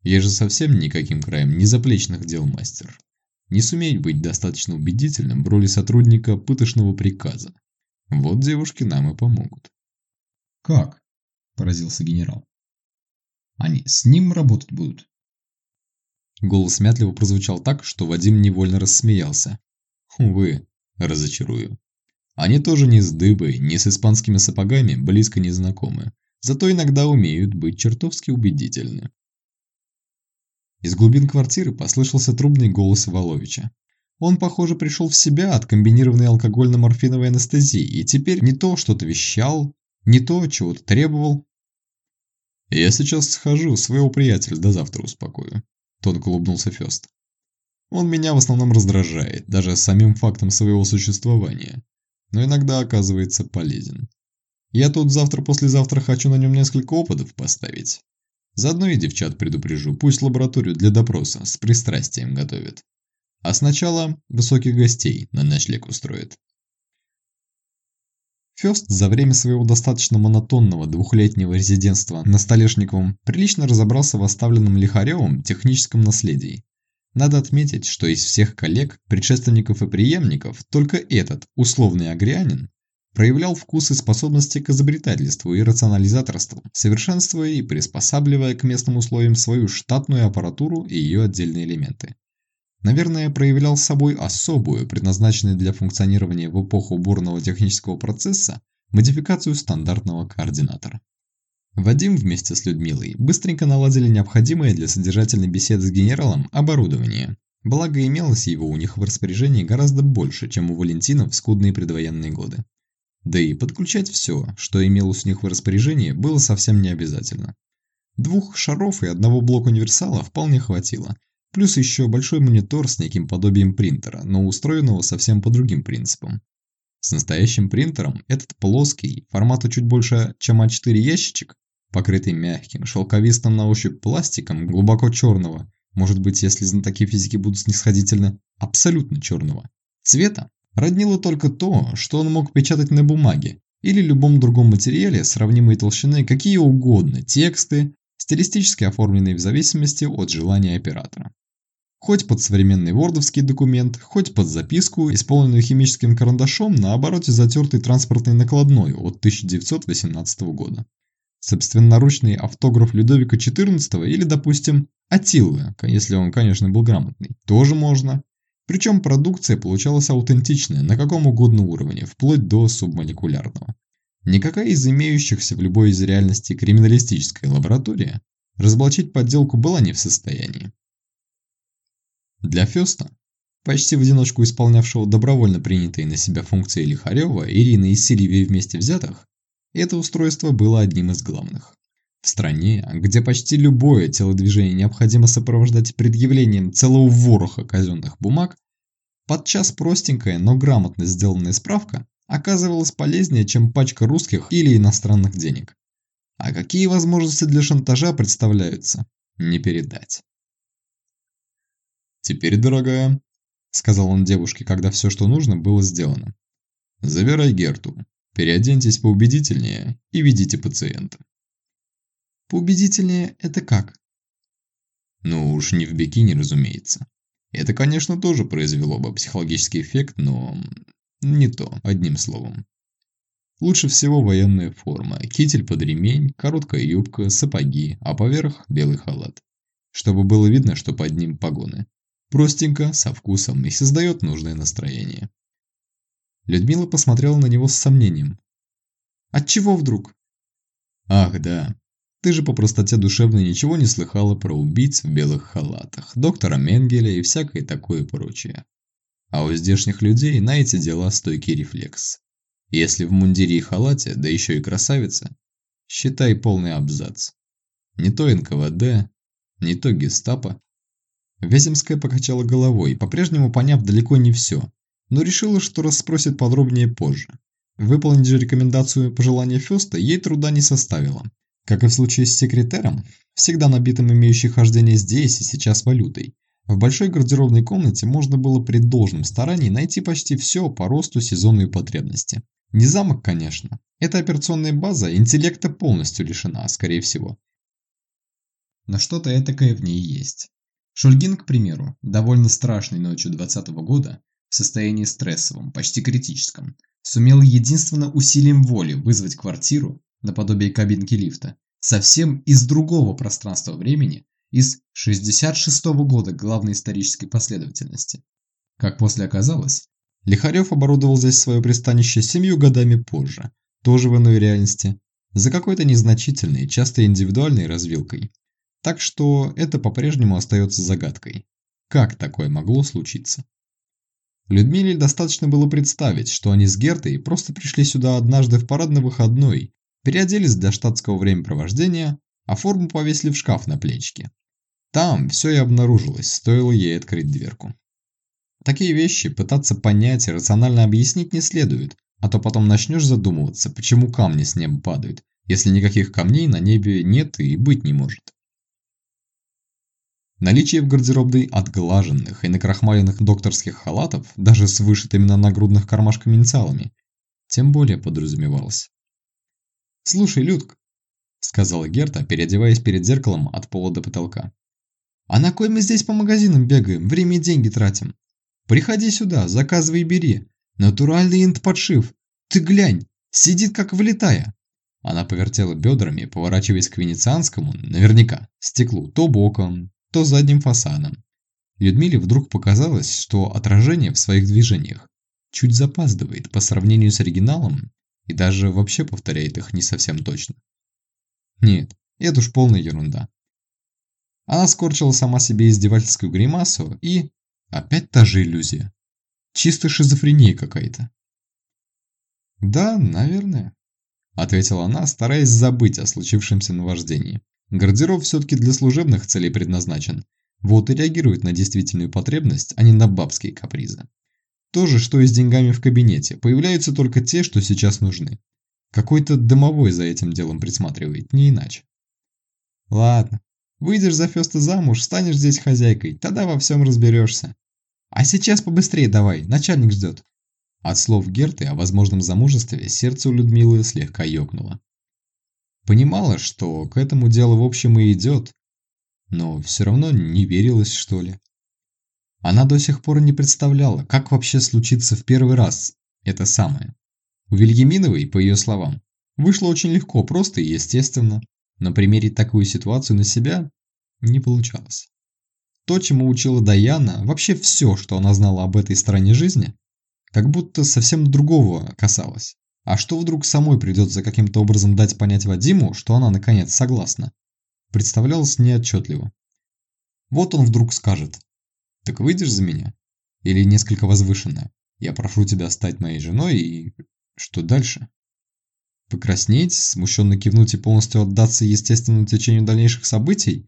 Я же совсем никаким краем не заплечных дел мастер. Не суметь быть достаточно убедительным в роли сотрудника пыточного приказа. Вот девушки нам и помогут. «Как?» – поразился генерал. «Они с ним работать будут?» Голос мятливо прозвучал так, что Вадим невольно рассмеялся. Увы, разочарую. Они тоже не с дыбой, ни с испанскими сапогами близко не знакомы, зато иногда умеют быть чертовски убедительны. Из глубин квартиры послышался трубный голос Воловича. Он, похоже, пришел в себя от комбинированной алкогольно-морфиновой анестезии и теперь не то что-то вещал, не то чего-то требовал. «Я сейчас схожу, своего приятеля до завтра успокою», – тонко улыбнулся Фёст. «Он меня в основном раздражает, даже самим фактом своего существования, но иногда оказывается полезен. Я тут завтра-послезавтра хочу на нем несколько опытов поставить. Заодно и девчат предупрежу, пусть лабораторию для допроса с пристрастием готовят. А сначала высоких гостей на ночлег устроит. Фёст за время своего достаточно монотонного двухлетнего резидентства на Столешниковом прилично разобрался в оставленном Лихаревым техническом наследии. Надо отметить, что из всех коллег, предшественников и преемников, только этот, условный агрянин, проявлял вкус и способности к изобретательству и рационализаторству, совершенствуя и приспосабливая к местным условиям свою штатную аппаратуру и ее отдельные элементы. Наверное, проявлял собой особую, предназначенную для функционирования в эпоху уборного технического процесса, модификацию стандартного координатора. Вадим вместе с Людмилой быстренько наладили необходимое для содержательной беседы с генералом оборудование, благо имелось его у них в распоряжении гораздо больше, чем у Валентина в скудные предвоенные годы. Да и подключать все, что имелось у них в распоряжении, было совсем не обязательно. Двух шаров и одного блока универсала вполне хватило, плюс еще большой монитор с неким подобием принтера, но устроенного совсем по другим принципам. С настоящим принтером этот плоский, формата чуть больше, чем А4 ящичек, покрытый мягким, шелковистым на ощупь пластиком глубоко черного, может быть, если знатоки физики будут снисходительно, абсолютно черного, цвета, Роднило только то, что он мог печатать на бумаге или любом другом материале сравнимой толщины какие угодно тексты, стилистически оформленные в зависимости от желания оператора. Хоть под современный вордовский документ, хоть под записку, исполненную химическим карандашом на обороте затертой транспортной накладной от 1918 года. Собственноручный автограф Людовика XIV или, допустим, Атиллы, если он, конечно, был грамотный, тоже можно. Причем продукция получалась аутентичная на каком угодно уровне, вплоть до субмолекулярного. Никакая из имеющихся в любой из реальностей криминалистической лаборатории разоблачить подделку была не в состоянии. Для Фёста, почти в одиночку исполнявшего добровольно принятые на себя функции Лихарева, Ирины и Сильвии вместе взятых, это устройство было одним из главных. В стране, где почти любое телодвижение необходимо сопровождать предъявлением целого вороха казенных бумаг, подчас простенькая, но грамотно сделанная справка оказывалась полезнее, чем пачка русских или иностранных денег. А какие возможности для шантажа представляются, не передать. «Теперь, дорогая», – сказал он девушке, когда все, что нужно, было сделано. «Забирай Герту, переоденьтесь поубедительнее и ведите пациента». Поубедительнее это как? Ну уж не в бикини, разумеется. Это, конечно, тоже произвело бы психологический эффект, но не то, одним словом. Лучше всего военная форма, китель под ремень, короткая юбка, сапоги, а поверх белый халат. Чтобы было видно, что под ним погоны. Простенько, со вкусом и создает нужное настроение. Людмила посмотрела на него с сомнением. «Отчего вдруг?» «Ах, да, ты же по простоте душевной ничего не слыхала про убийц в белых халатах, доктора Менгеля и всякое такое прочее. А у здешних людей на эти дела стойкий рефлекс. Если в мундире и халате, да еще и красавица, считай полный абзац. Не то НКВД, не то гестапо. Вяземская покачала головой, по-прежнему поняв далеко не все, но решила, что расспросит подробнее позже. Выполнить же рекомендацию пожелания Фёста ей труда не составило. Как и в случае с секретером, всегда набитым имеющей хождение здесь и сейчас валютой, В большой гардеробной комнате можно было при должном старании найти почти все по росту сезонной потребности. Не замок, конечно. Эта операционная база интеллекта полностью лишена, скорее всего. Но что-то этакое в ней есть. Шульгин, к примеру, довольно страшной ночью 20 -го года, в состоянии стрессовом, почти критическом, сумел единственно усилием воли вызвать квартиру, наподобие кабинки лифта, совсем из другого пространства-времени, из 66 -го года главной исторической последовательности. Как после оказалось, Лихарев оборудовал здесь свое пристанище семью годами позже, тоже в иной реальности, за какой-то незначительной, часто индивидуальной развилкой. Так что это по-прежнему остается загадкой. Как такое могло случиться? Людмиле достаточно было представить, что они с Гертой просто пришли сюда однажды в парадный выходной, переоделись для штатского времяпровождения, а форму повесили в шкаф на плечике. Там все и обнаружилось, стоило ей открыть дверку. Такие вещи пытаться понять и рационально объяснить не следует, а то потом начнешь задумываться, почему камни с неба падают, если никаких камней на небе нет и быть не может. Наличие в гардеробной отглаженных и накрахмаленных докторских халатов, даже с вышитыми на нагрудных кармашками инициалами, тем более подразумевалось. «Слушай, Людк», – сказала Герта, переодеваясь перед зеркалом от пола до потолка. «А на кой мы здесь по магазинам бегаем, время и деньги тратим? Приходи сюда, заказывай и бери. Натуральный инт-подшив. Ты глянь, сидит как влетая». Она повертела бедрами, поворачиваясь к венецианскому, наверняка, стеклу, то боком, то задним фасадом. Людмиле вдруг показалось, что отражение в своих движениях чуть запаздывает по сравнению с оригиналом и даже вообще повторяет их не совсем точно. Нет, это уж полная ерунда. Она скорчила сама себе издевательскую гримасу и... Опять та же иллюзия. Чисто шизофрения какая-то. «Да, наверное», – ответила она, стараясь забыть о случившемся наваждении. Гардероб все-таки для служебных целей предназначен. Вот и реагирует на действительную потребность, а не на бабские капризы. То же, что и с деньгами в кабинете. Появляются только те, что сейчас нужны. Какой-то домовой за этим делом присматривает, не иначе. Ладно, выйдешь за Феста замуж, станешь здесь хозяйкой, тогда во всем разберешься. А сейчас побыстрее давай, начальник ждет. От слов Герты о возможном замужестве сердце у Людмилы слегка ёкнуло. Понимала, что к этому дело в общем и идет, но все равно не верилась, что ли. Она до сих пор не представляла, как вообще случится в первый раз это самое. У Вильяминовой, по ее словам, вышло очень легко, просто и естественно, но примерить такую ситуацию на себя не получалось. То, чему учила Даяна, вообще все, что она знала об этой стороне жизни, как будто совсем другого касалось. А что вдруг самой придется каким-то образом дать понять Вадиму, что она наконец согласна? Представлялось неотчетливо. Вот он вдруг скажет. «Так выйдешь за меня?» Или несколько возвышенное. «Я прошу тебя стать моей женой и...» Что дальше? Покраснеть, смущенно кивнуть и полностью отдаться естественному течению дальнейших событий?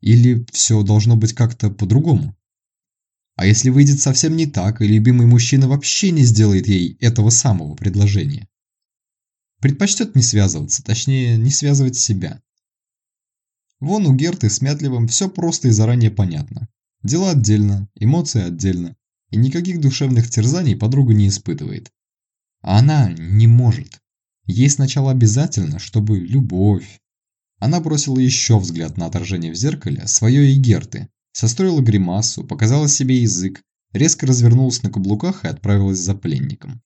Или все должно быть как-то по-другому? А если выйдет совсем не так, и любимый мужчина вообще не сделает ей этого самого предложения? Предпочтет не связываться, точнее, не связывать себя. Вон у Герты с Мятливым все просто и заранее понятно. Дела отдельно, эмоции отдельно, и никаких душевных терзаний подруга не испытывает. А она не может. Ей сначала обязательно, чтобы любовь. Она бросила еще взгляд на отражение в зеркале, свое и Герты, состроила гримасу, показала себе язык, резко развернулась на каблуках и отправилась за пленником.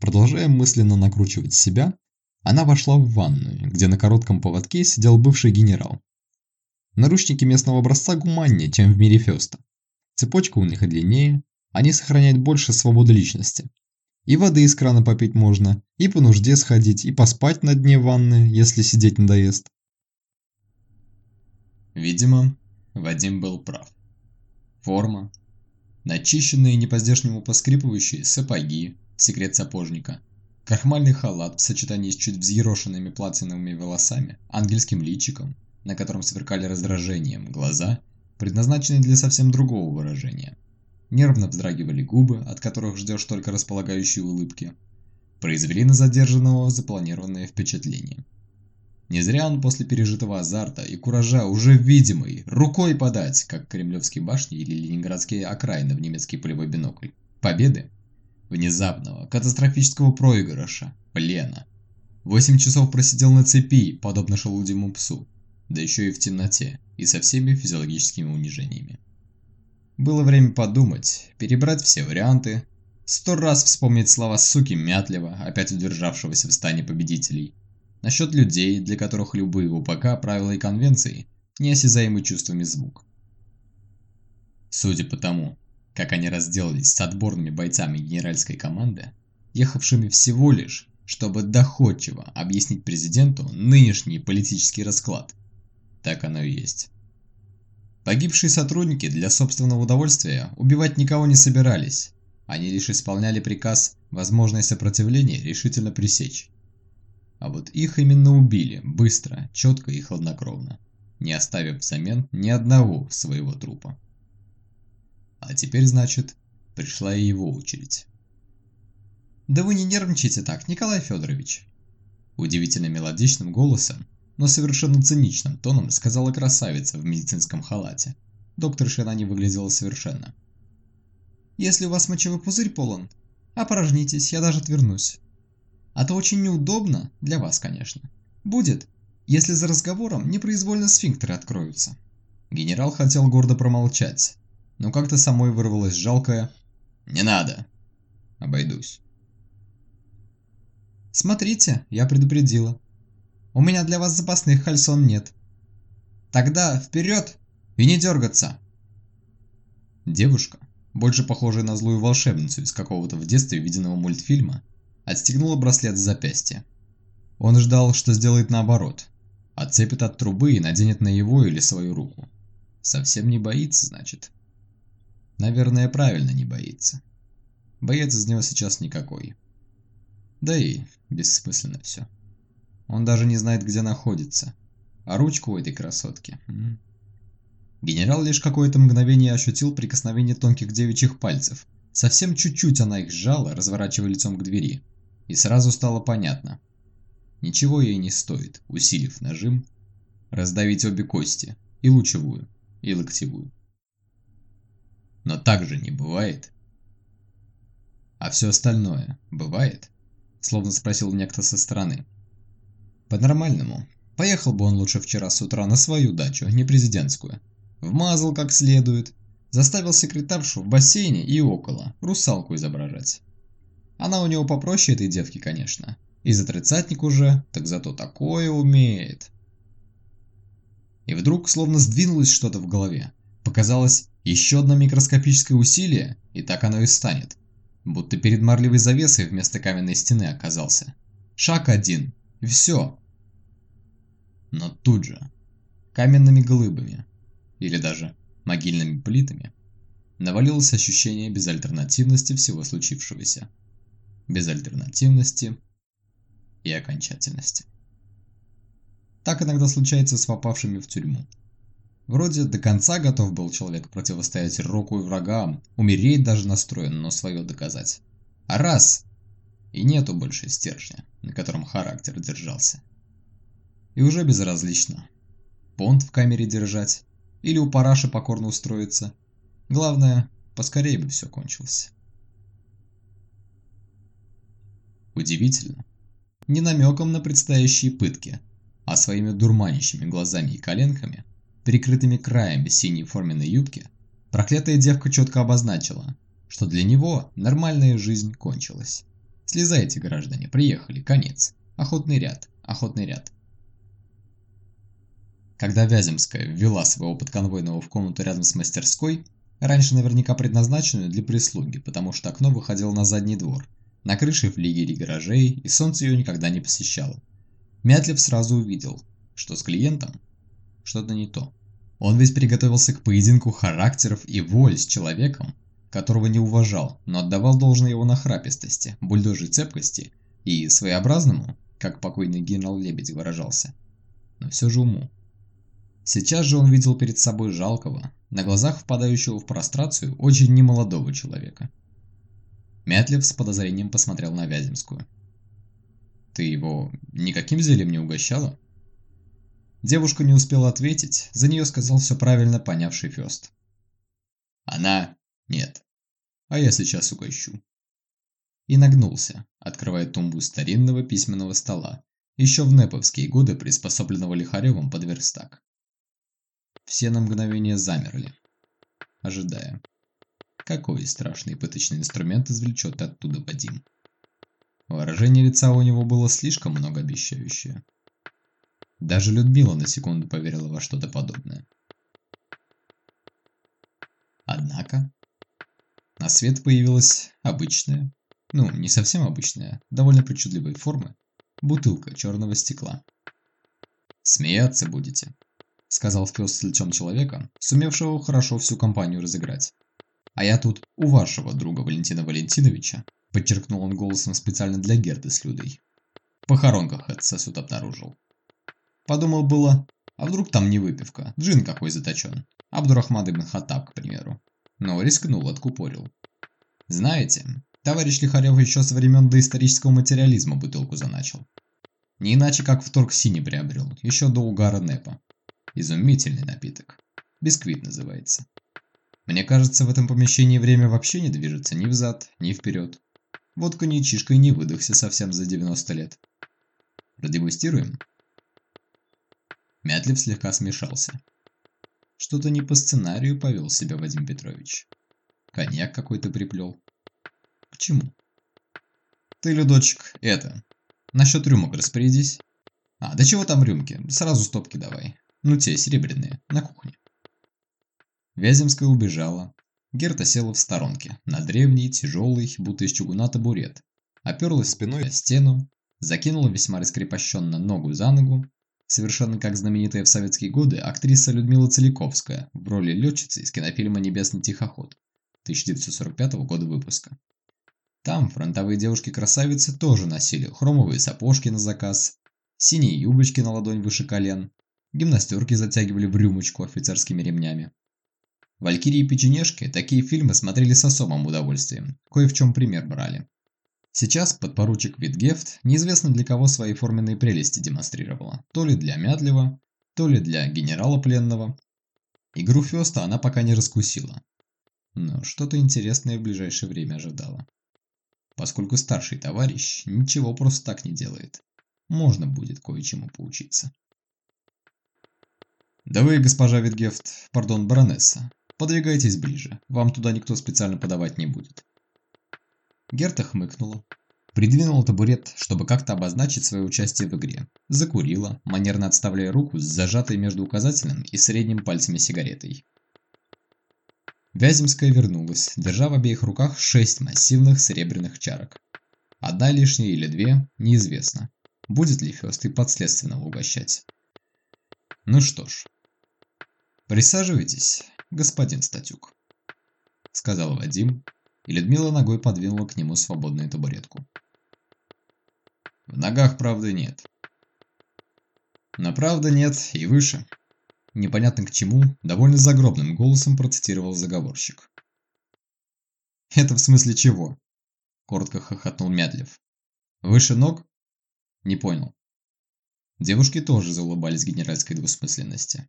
Продолжая мысленно накручивать себя, она вошла в ванную, где на коротком поводке сидел бывший генерал. Наручники местного образца гуманнее, чем в мире Феста. Цепочка у них длиннее, они сохраняют больше свободы личности. И воды из крана попить можно, и по нужде сходить, и поспать на дне ванны, если сидеть надоест. Видимо, Вадим был прав. Форма, начищенные не по-здешнему поскрипывающие сапоги, секрет сапожника. Крахмальный халат в сочетании с чуть взъерошенными платиновыми волосами, ангельским личиком, на котором сверкали раздражением глаза, предназначенные для совсем другого выражения. Нервно вздрагивали губы, от которых ждешь только располагающей улыбки. Произвели на задержанного запланированное впечатление. Не зря он после пережитого азарта и куража уже видимый, рукой подать, как кремлевские башни или ленинградские окраины в немецкий полевой бинокль. Победы? Внезапного, катастрофического проигрыша, плена. Восемь часов просидел на цепи, подобно шелудимому псу, да еще и в темноте, и со всеми физиологическими унижениями. Было время подумать, перебрать все варианты, сто раз вспомнить слова суки Мятлева, опять удержавшегося в стане победителей, насчет людей, для которых любые УПК, правила и конвенции неосязаемы чувствами звук. Судя по тому, как они разделались с отборными бойцами генеральской команды, ехавшими всего лишь, чтобы доходчиво объяснить президенту нынешний политический расклад, так оно и есть. Погибшие сотрудники для собственного удовольствия убивать никого не собирались, они лишь исполняли приказ возможное сопротивление решительно пресечь. А вот их именно убили, быстро, четко и хладнокровно, не оставив взамен ни одного своего трупа. А теперь, значит, пришла и его очередь. «Да вы не нервничайте так, Николай Федорович!» Удивительно мелодичным голосом но совершенно циничным тоном сказала красавица в медицинском халате. Доктор она не выглядела совершенно. «Если у вас мочевой пузырь полон, опорожнитесь, я даже отвернусь. А то очень неудобно, для вас, конечно. Будет, если за разговором непроизвольно сфинктеры откроются». Генерал хотел гордо промолчать, но как-то самой вырвалось жалкое «Не надо! Обойдусь». «Смотрите, я предупредила», у меня для вас запасных кальсон нет. Тогда вперед и не дергаться. Девушка, больше похожая на злую волшебницу из какого-то в детстве виденного мультфильма, отстегнула браслет с запястья. Он ждал, что сделает наоборот. Отцепит от трубы и наденет на его или свою руку. Совсем не боится, значит. Наверное, правильно не боится. Боец из него сейчас никакой. Да и бессмысленно все. Он даже не знает, где находится. А ручку у этой красотки... Генерал лишь какое-то мгновение ощутил прикосновение тонких девичьих пальцев. Совсем чуть-чуть она их сжала, разворачивая лицом к двери. И сразу стало понятно. Ничего ей не стоит, усилив нажим, раздавить обе кости, и лучевую, и локтевую. Но так же не бывает. А все остальное бывает? Словно спросил некто со стороны. По-нормальному. Поехал бы он лучше вчера с утра на свою дачу, не президентскую. Вмазал как следует. Заставил секретаршу в бассейне и около, русалку изображать. Она у него попроще этой девки, конечно. И за тридцатник уже, так зато такое умеет. И вдруг словно сдвинулось что-то в голове. Показалось еще одно микроскопическое усилие, и так оно и станет. Будто перед марлевой завесой вместо каменной стены оказался. Шаг один, и все. Но тут же, каменными глыбами, или даже могильными плитами, навалилось ощущение безальтернативности всего случившегося. Безальтернативности и окончательности. Так иногда случается с попавшими в тюрьму. Вроде до конца готов был человек противостоять року и врагам, умереть даже настроен, но свое доказать. А раз и нету больше стержня, на котором характер держался. И уже безразлично. Понт в камере держать или у параши покорно устроиться. Главное, поскорее бы все кончилось. Удивительно. Не намеком на предстоящие пытки, а своими дурманящими глазами и коленками, перекрытыми краями синей форменной юбки, проклятая девка четко обозначила, что для него нормальная жизнь кончилась. Слезайте, граждане, приехали, конец. Охотный ряд, охотный ряд. Когда Вяземская ввела своего подконвойного в комнату рядом с мастерской, раньше наверняка предназначенную для прислуги, потому что окно выходило на задний двор, на крыше флигелей гаражей, и солнце ее никогда не посещало. Мятлев сразу увидел, что с клиентом что-то не то. Он весь приготовился к поединку характеров и воль с человеком, которого не уважал, но отдавал должное его нахрапистости, бульдожей цепкости и своеобразному, как покойный генерал Лебедь выражался, но все же уму. Сейчас же он видел перед собой жалкого, на глазах впадающего в прострацию очень немолодого человека. Мятлев с подозрением посмотрел на Вяземскую. «Ты его никаким зельем не угощала?» Девушка не успела ответить, за нее сказал все правильно понявший Фест. Она? Нет. А я сейчас угощу. И нагнулся, открывая тумбу старинного письменного стола, еще в неповские годы приспособленного Лихаревым под верстак. Все на мгновение замерли, ожидая. Какой страшный пыточный инструмент извлечет оттуда Вадим? Выражение лица у него было слишком многообещающее. Даже Людмила на секунду поверила во что-то подобное. Однако, на свет появилась обычная, ну, не совсем обычная, довольно причудливой формы, бутылка черного стекла. «Смеяться будете», — сказал Фёс с лицом человека, сумевшего хорошо всю компанию разыграть. «А я тут у вашего друга Валентина Валентиновича», — подчеркнул он голосом специально для Герды с Людой. «В похоронках этот сосуд обнаружил. Подумал было, а вдруг там не выпивка, джин какой заточен. Абдурахмад ибн Хаттаб, к примеру. Но рискнул, откупорил. Знаете, товарищ Лихарев еще со времен доисторического материализма бутылку заначил. Не иначе, как в Торксине приобрел, еще до угара Непа. Изумительный напиток. Бисквит называется. Мне кажется, в этом помещении время вообще не движется ни взад, ни вперед. Коньячишка и не выдохся совсем за 90 лет. Продегустируем? Мятлив слегка смешался. Что-то не по сценарию повел себя Вадим Петрович. Коньяк какой-то приплел. К чему? Ты, Людочек, это... Насчет рюмок распорядись. А, да чего там рюмки? Сразу стопки давай. Ну те, серебряные, на кухне. Вяземская убежала. Герта села в сторонке, на древний, тяжелый, будто из чугуна табурет. Оперлась спиной о стену, закинула весьма раскрепощенно ногу за ногу совершенно как знаменитая в советские годы актриса Людмила Целиковская в роли летчицы из кинофильма «Небесный тихоход» 1945 года выпуска. Там фронтовые девушки-красавицы тоже носили хромовые сапожки на заказ, синие юбочки на ладонь выше колен, гимнастерки затягивали в рюмочку офицерскими ремнями. Валькирии и Печенежки такие фильмы смотрели с особым удовольствием, кое в чем пример брали. Сейчас подпоручик Витгефт неизвестно для кого свои форменные прелести демонстрировала. То ли для Мятлева, то ли для генерала пленного. Игру Фёста она пока не раскусила. Но что-то интересное в ближайшее время ожидала. Поскольку старший товарищ ничего просто так не делает. Можно будет кое-чему поучиться. Да вы, госпожа Витгефт, пардон, баронесса, подвигайтесь ближе, вам туда никто специально подавать не будет. Герта хмыкнула. Придвинула табурет, чтобы как-то обозначить свое участие в игре. Закурила, манерно отставляя руку с зажатой между указательным и средним пальцами сигаретой. Вяземская вернулась, держа в обеих руках шесть массивных серебряных чарок. Одна лишняя или две, неизвестно. Будет ли Фёст и подследственного угощать. Ну что ж. Присаживайтесь, господин Статюк, сказал Вадим, и Людмила ногой подвинула к нему свободную табуретку. В ногах правды нет. Но правда нет и выше. Непонятно к чему, довольно загробным голосом процитировал заговорщик. «Это в смысле чего?» – коротко хохотнул Мятлев. «Выше ног?» «Не понял». Девушки тоже заулыбались генеральской двусмысленности.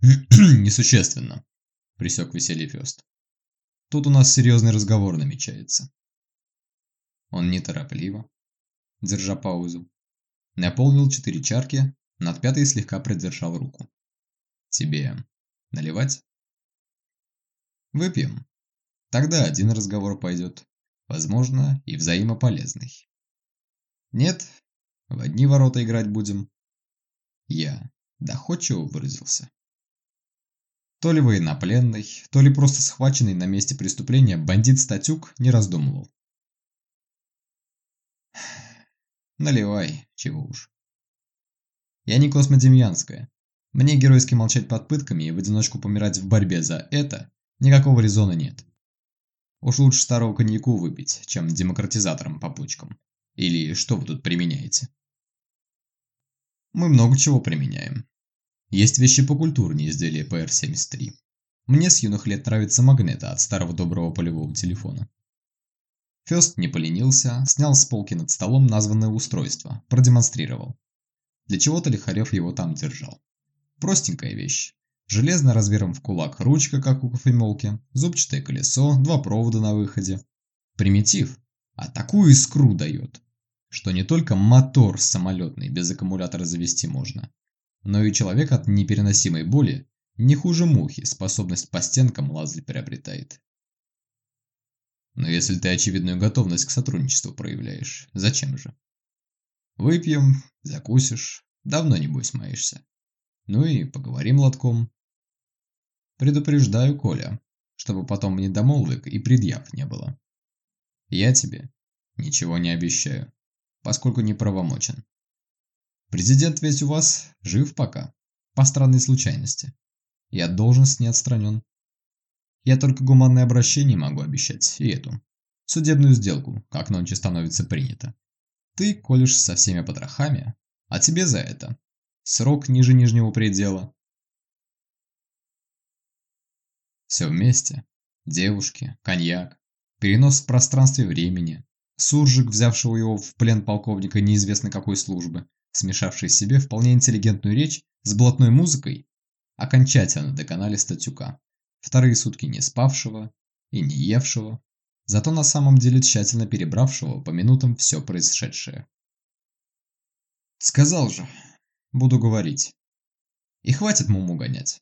«Несущественно», – присек веселье Фёст. Тут у нас серьезный разговор намечается. Он неторопливо, держа паузу, наполнил четыре чарки, над пятой слегка придержал руку. Тебе наливать? Выпьем. Тогда один разговор пойдет, возможно, и взаимополезный. Нет, в одни ворота играть будем. Я доходчиво выразился. То ли военнопленный, то ли просто схваченный на месте преступления бандит Статюк не раздумывал. Наливай, чего уж. Я не Космодемьянская. Мне геройски молчать под пытками и в одиночку помирать в борьбе за это никакого резона нет. Уж лучше старого коньяку выпить, чем демократизатором по почкам. Или что вы тут применяете? Мы много чего применяем, есть вещи покультурнее изделия PR-73. Мне с юных лет нравится магнета от старого доброго полевого телефона. Фёст не поленился, снял с полки над столом названное устройство, продемонстрировал. для чего-то Лихарев его там держал. Простенькая вещь. Железно размером в кулак ручка, как у кофемолки, зубчатое колесо, два провода на выходе. Примитив, а такую искру дает, что не только мотор самолетный без аккумулятора завести можно, но и человек от непереносимой боли не хуже мухи способность по стенкам лазать приобретает. Но если ты очевидную готовность к сотрудничеству проявляешь, зачем же? Выпьем, закусишь, давно небось маешься. Ну и поговорим лотком. Предупреждаю, Коля, чтобы потом недомолвок и предъяв не было. Я тебе ничего не обещаю, поскольку не правомочен. Президент весь у вас жив пока, по странной случайности. И от должности не отстранен. Я только гуманное обращение могу обещать, и эту. Судебную сделку, как нонче становится принято. Ты колешь со всеми потрохами, а тебе за это. Срок ниже нижнего предела. Все вместе. Девушки, коньяк, перенос в пространстве времени, суржик, взявшего его в плен полковника неизвестно какой службы, смешавший себе вполне интеллигентную речь с блатной музыкой, окончательно доконали статюка. Вторые сутки не спавшего и не евшего, зато на самом деле тщательно перебравшего по минутам все происшедшее. Сказал же, буду говорить. И хватит муму гонять.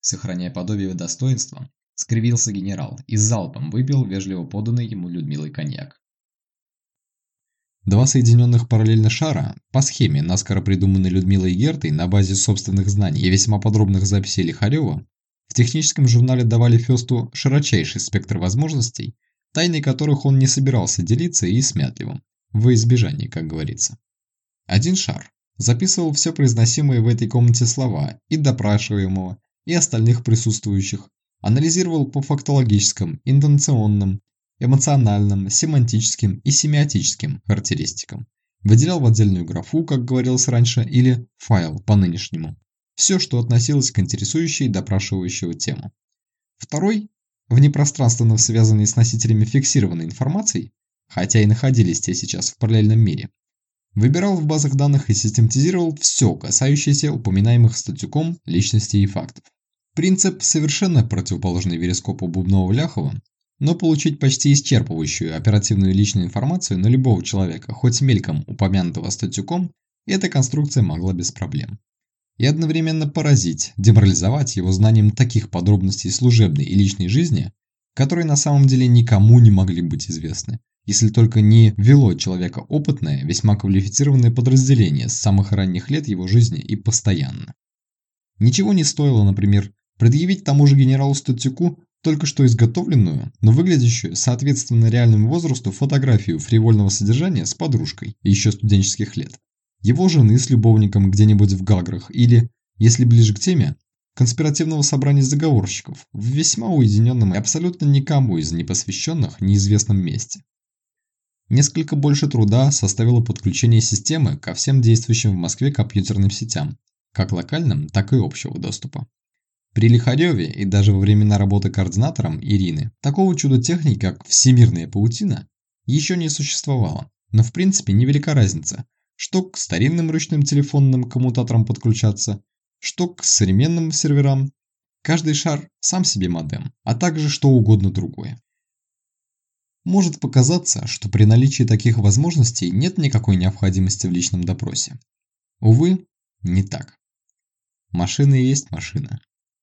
Сохраняя подобие достоинства, скривился генерал и залпом выпил вежливо поданный ему Людмилой коньяк. Два соединенных параллельно шара, по схеме, наскоро придуманной Людмилой Гертой на базе собственных знаний и весьма подробных записей Лихарева, в техническом журнале давали Фёсту широчайший спектр возможностей, тайной которых он не собирался делиться и смятливым, во избежание, как говорится. Один шар записывал все произносимые в этой комнате слова и допрашиваемого, и остальных присутствующих, анализировал по фактологическим, интонационным, эмоциональным, семантическим и семиотическим характеристикам, выделял в отдельную графу, как говорилось раньше, или файл по-нынешнему, все, что относилось к интересующей допрашивающего тему. Второй, внепространственно связанный с носителями фиксированной информации, хотя и находились те сейчас в параллельном мире, выбирал в базах данных и систематизировал все, касающееся упоминаемых статюком личностей и фактов. Принцип совершенно противоположный верескопу Бубнова-Ляхова, но получить почти исчерпывающую оперативную личную информацию на любого человека, хоть мельком упомянутого статюком, эта конструкция могла без проблем. И одновременно поразить, деморализовать его знанием таких подробностей служебной и личной жизни, которые на самом деле никому не могли быть известны, если только не вело человека опытное, весьма квалифицированное подразделение с самых ранних лет его жизни и постоянно. Ничего не стоило, например, предъявить тому же генералу Статюку только что изготовленную, но выглядящую соответственно реальному возрасту фотографию фривольного содержания с подружкой еще студенческих лет, его жены с любовником где-нибудь в Гаграх или, если ближе к теме, конспиративного собрания заговорщиков в весьма уединенном и абсолютно никому из непосвященных неизвестном месте. Несколько больше труда составило подключение системы ко всем действующим в Москве компьютерным сетям, как локальным, так и общего доступа. При Лихареве и даже во времена работы координатором Ирины такого чуда техники, как всемирная паутина, еще не существовало, но в принципе невелика разница, что к старинным ручным телефонным коммутаторам подключаться, что к современным серверам. Каждый шар сам себе модем, а также что угодно другое. Может показаться, что при наличии таких возможностей нет никакой необходимости в личном допросе. Увы, не так. Машина есть машина.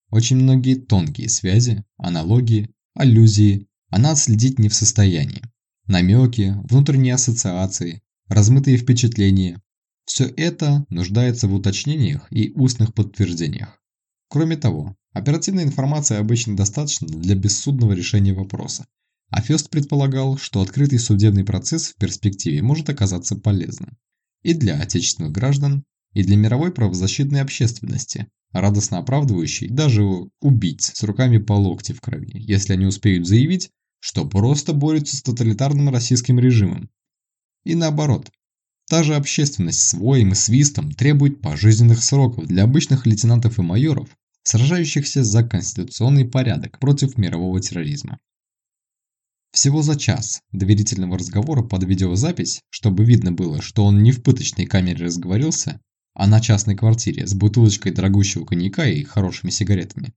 Очень многие тонкие связи, аналогии, аллюзии она отследить не в состоянии. Намеки, внутренние ассоциации, размытые впечатления – все это нуждается в уточнениях и устных подтверждениях. Кроме того, оперативной информации обычно достаточно для бессудного решения вопроса, а Фест предполагал, что открытый судебный процесс в перспективе может оказаться полезным и для отечественных граждан, и для мировой правозащитной общественности, радостно оправдывающий даже убийц с руками по локти в крови, если они успеют заявить, что просто борются с тоталитарным российским режимом. И наоборот, та же общественность с воем и свистом требует пожизненных сроков для обычных лейтенантов и майоров, сражающихся за конституционный порядок против мирового терроризма. Всего за час доверительного разговора под видеозапись, чтобы видно было, что он не в пыточной камере разговорился, а на частной квартире с бутылочкой дорогущего коньяка и хорошими сигаретами,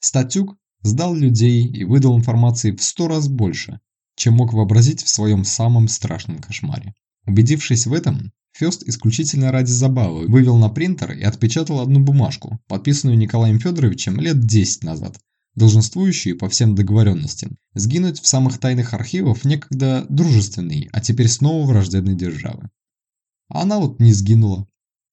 Статюк сдал людей и выдал информации в сто раз больше, чем мог вообразить в своем самом страшном кошмаре. Убедившись в этом, Фёст исключительно ради забавы вывел на принтер и отпечатал одну бумажку, подписанную Николаем Федоровичем лет 10 назад, долженствующую по всем договоренностям сгинуть в самых тайных архивах некогда дружественной, а теперь снова враждебной державы. А она вот не сгинула.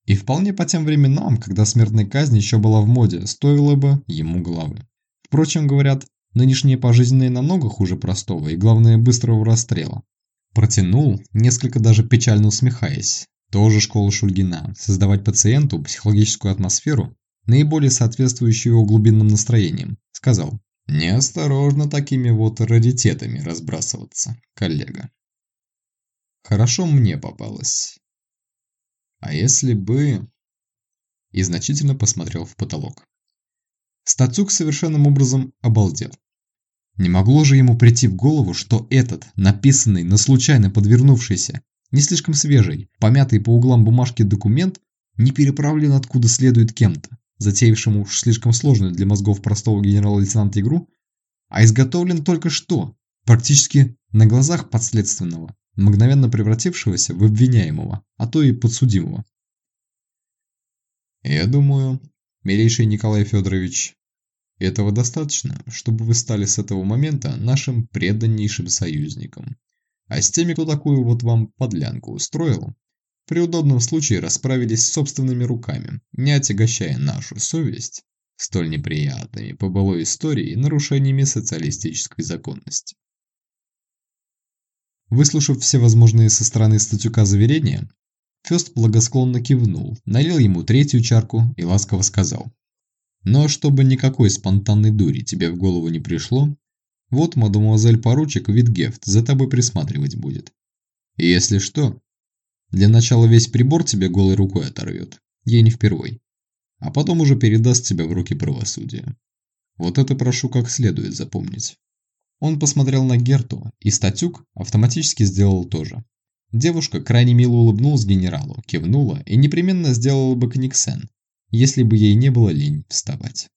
И вполне по тем временам, когда смертная казнь еще была в моде, стоила бы ему головы. Впрочем, говорят, нынешние пожизненные намного хуже простого и, главное, быстрого расстрела. Протянул, несколько даже печально усмехаясь. Тоже школа Шульгина. Создавать пациенту психологическую атмосферу, наиболее соответствующую его глубинным настроениям. Сказал. Неосторожно такими вот раритетами разбрасываться, коллега. Хорошо мне попалось. А если бы... И значительно посмотрел в потолок. Стацук совершенным образом обалдел. Не могло же ему прийти в голову, что этот, написанный на случайно подвернувшийся, не слишком свежий, помятый по углам бумажки документ, не переправлен откуда следует кем-то, затеявшему уж слишком сложную для мозгов простого генерала-лейтенанта игру, а изготовлен только что, практически на глазах подследственного, мгновенно превратившегося в обвиняемого, а то и подсудимого. «Я думаю, милейший Николай Федорович, этого достаточно, чтобы вы стали с этого момента нашим преданнейшим союзником. А с теми, кто такую вот вам подлянку устроил, при удобном случае расправились собственными руками, не отягощая нашу совесть столь неприятными по былой истории нарушениями социалистической законности. Выслушав все возможные со стороны Статюка заверения, Фёст благосклонно кивнул, налил ему третью чарку и ласково сказал. Но чтобы никакой спонтанной дури тебе в голову не пришло, вот мадемуазель-поручик Витгефт за тобой присматривать будет. И если что, для начала весь прибор тебе голой рукой оторвет, ей не впервой, а потом уже передаст тебя в руки правосудия. Вот это прошу как следует запомнить. Он посмотрел на Герту, и Статюк автоматически сделал то же. Девушка крайне мило улыбнулась генералу, кивнула и непременно сделала бы книгсен, если бы ей не было лень вставать.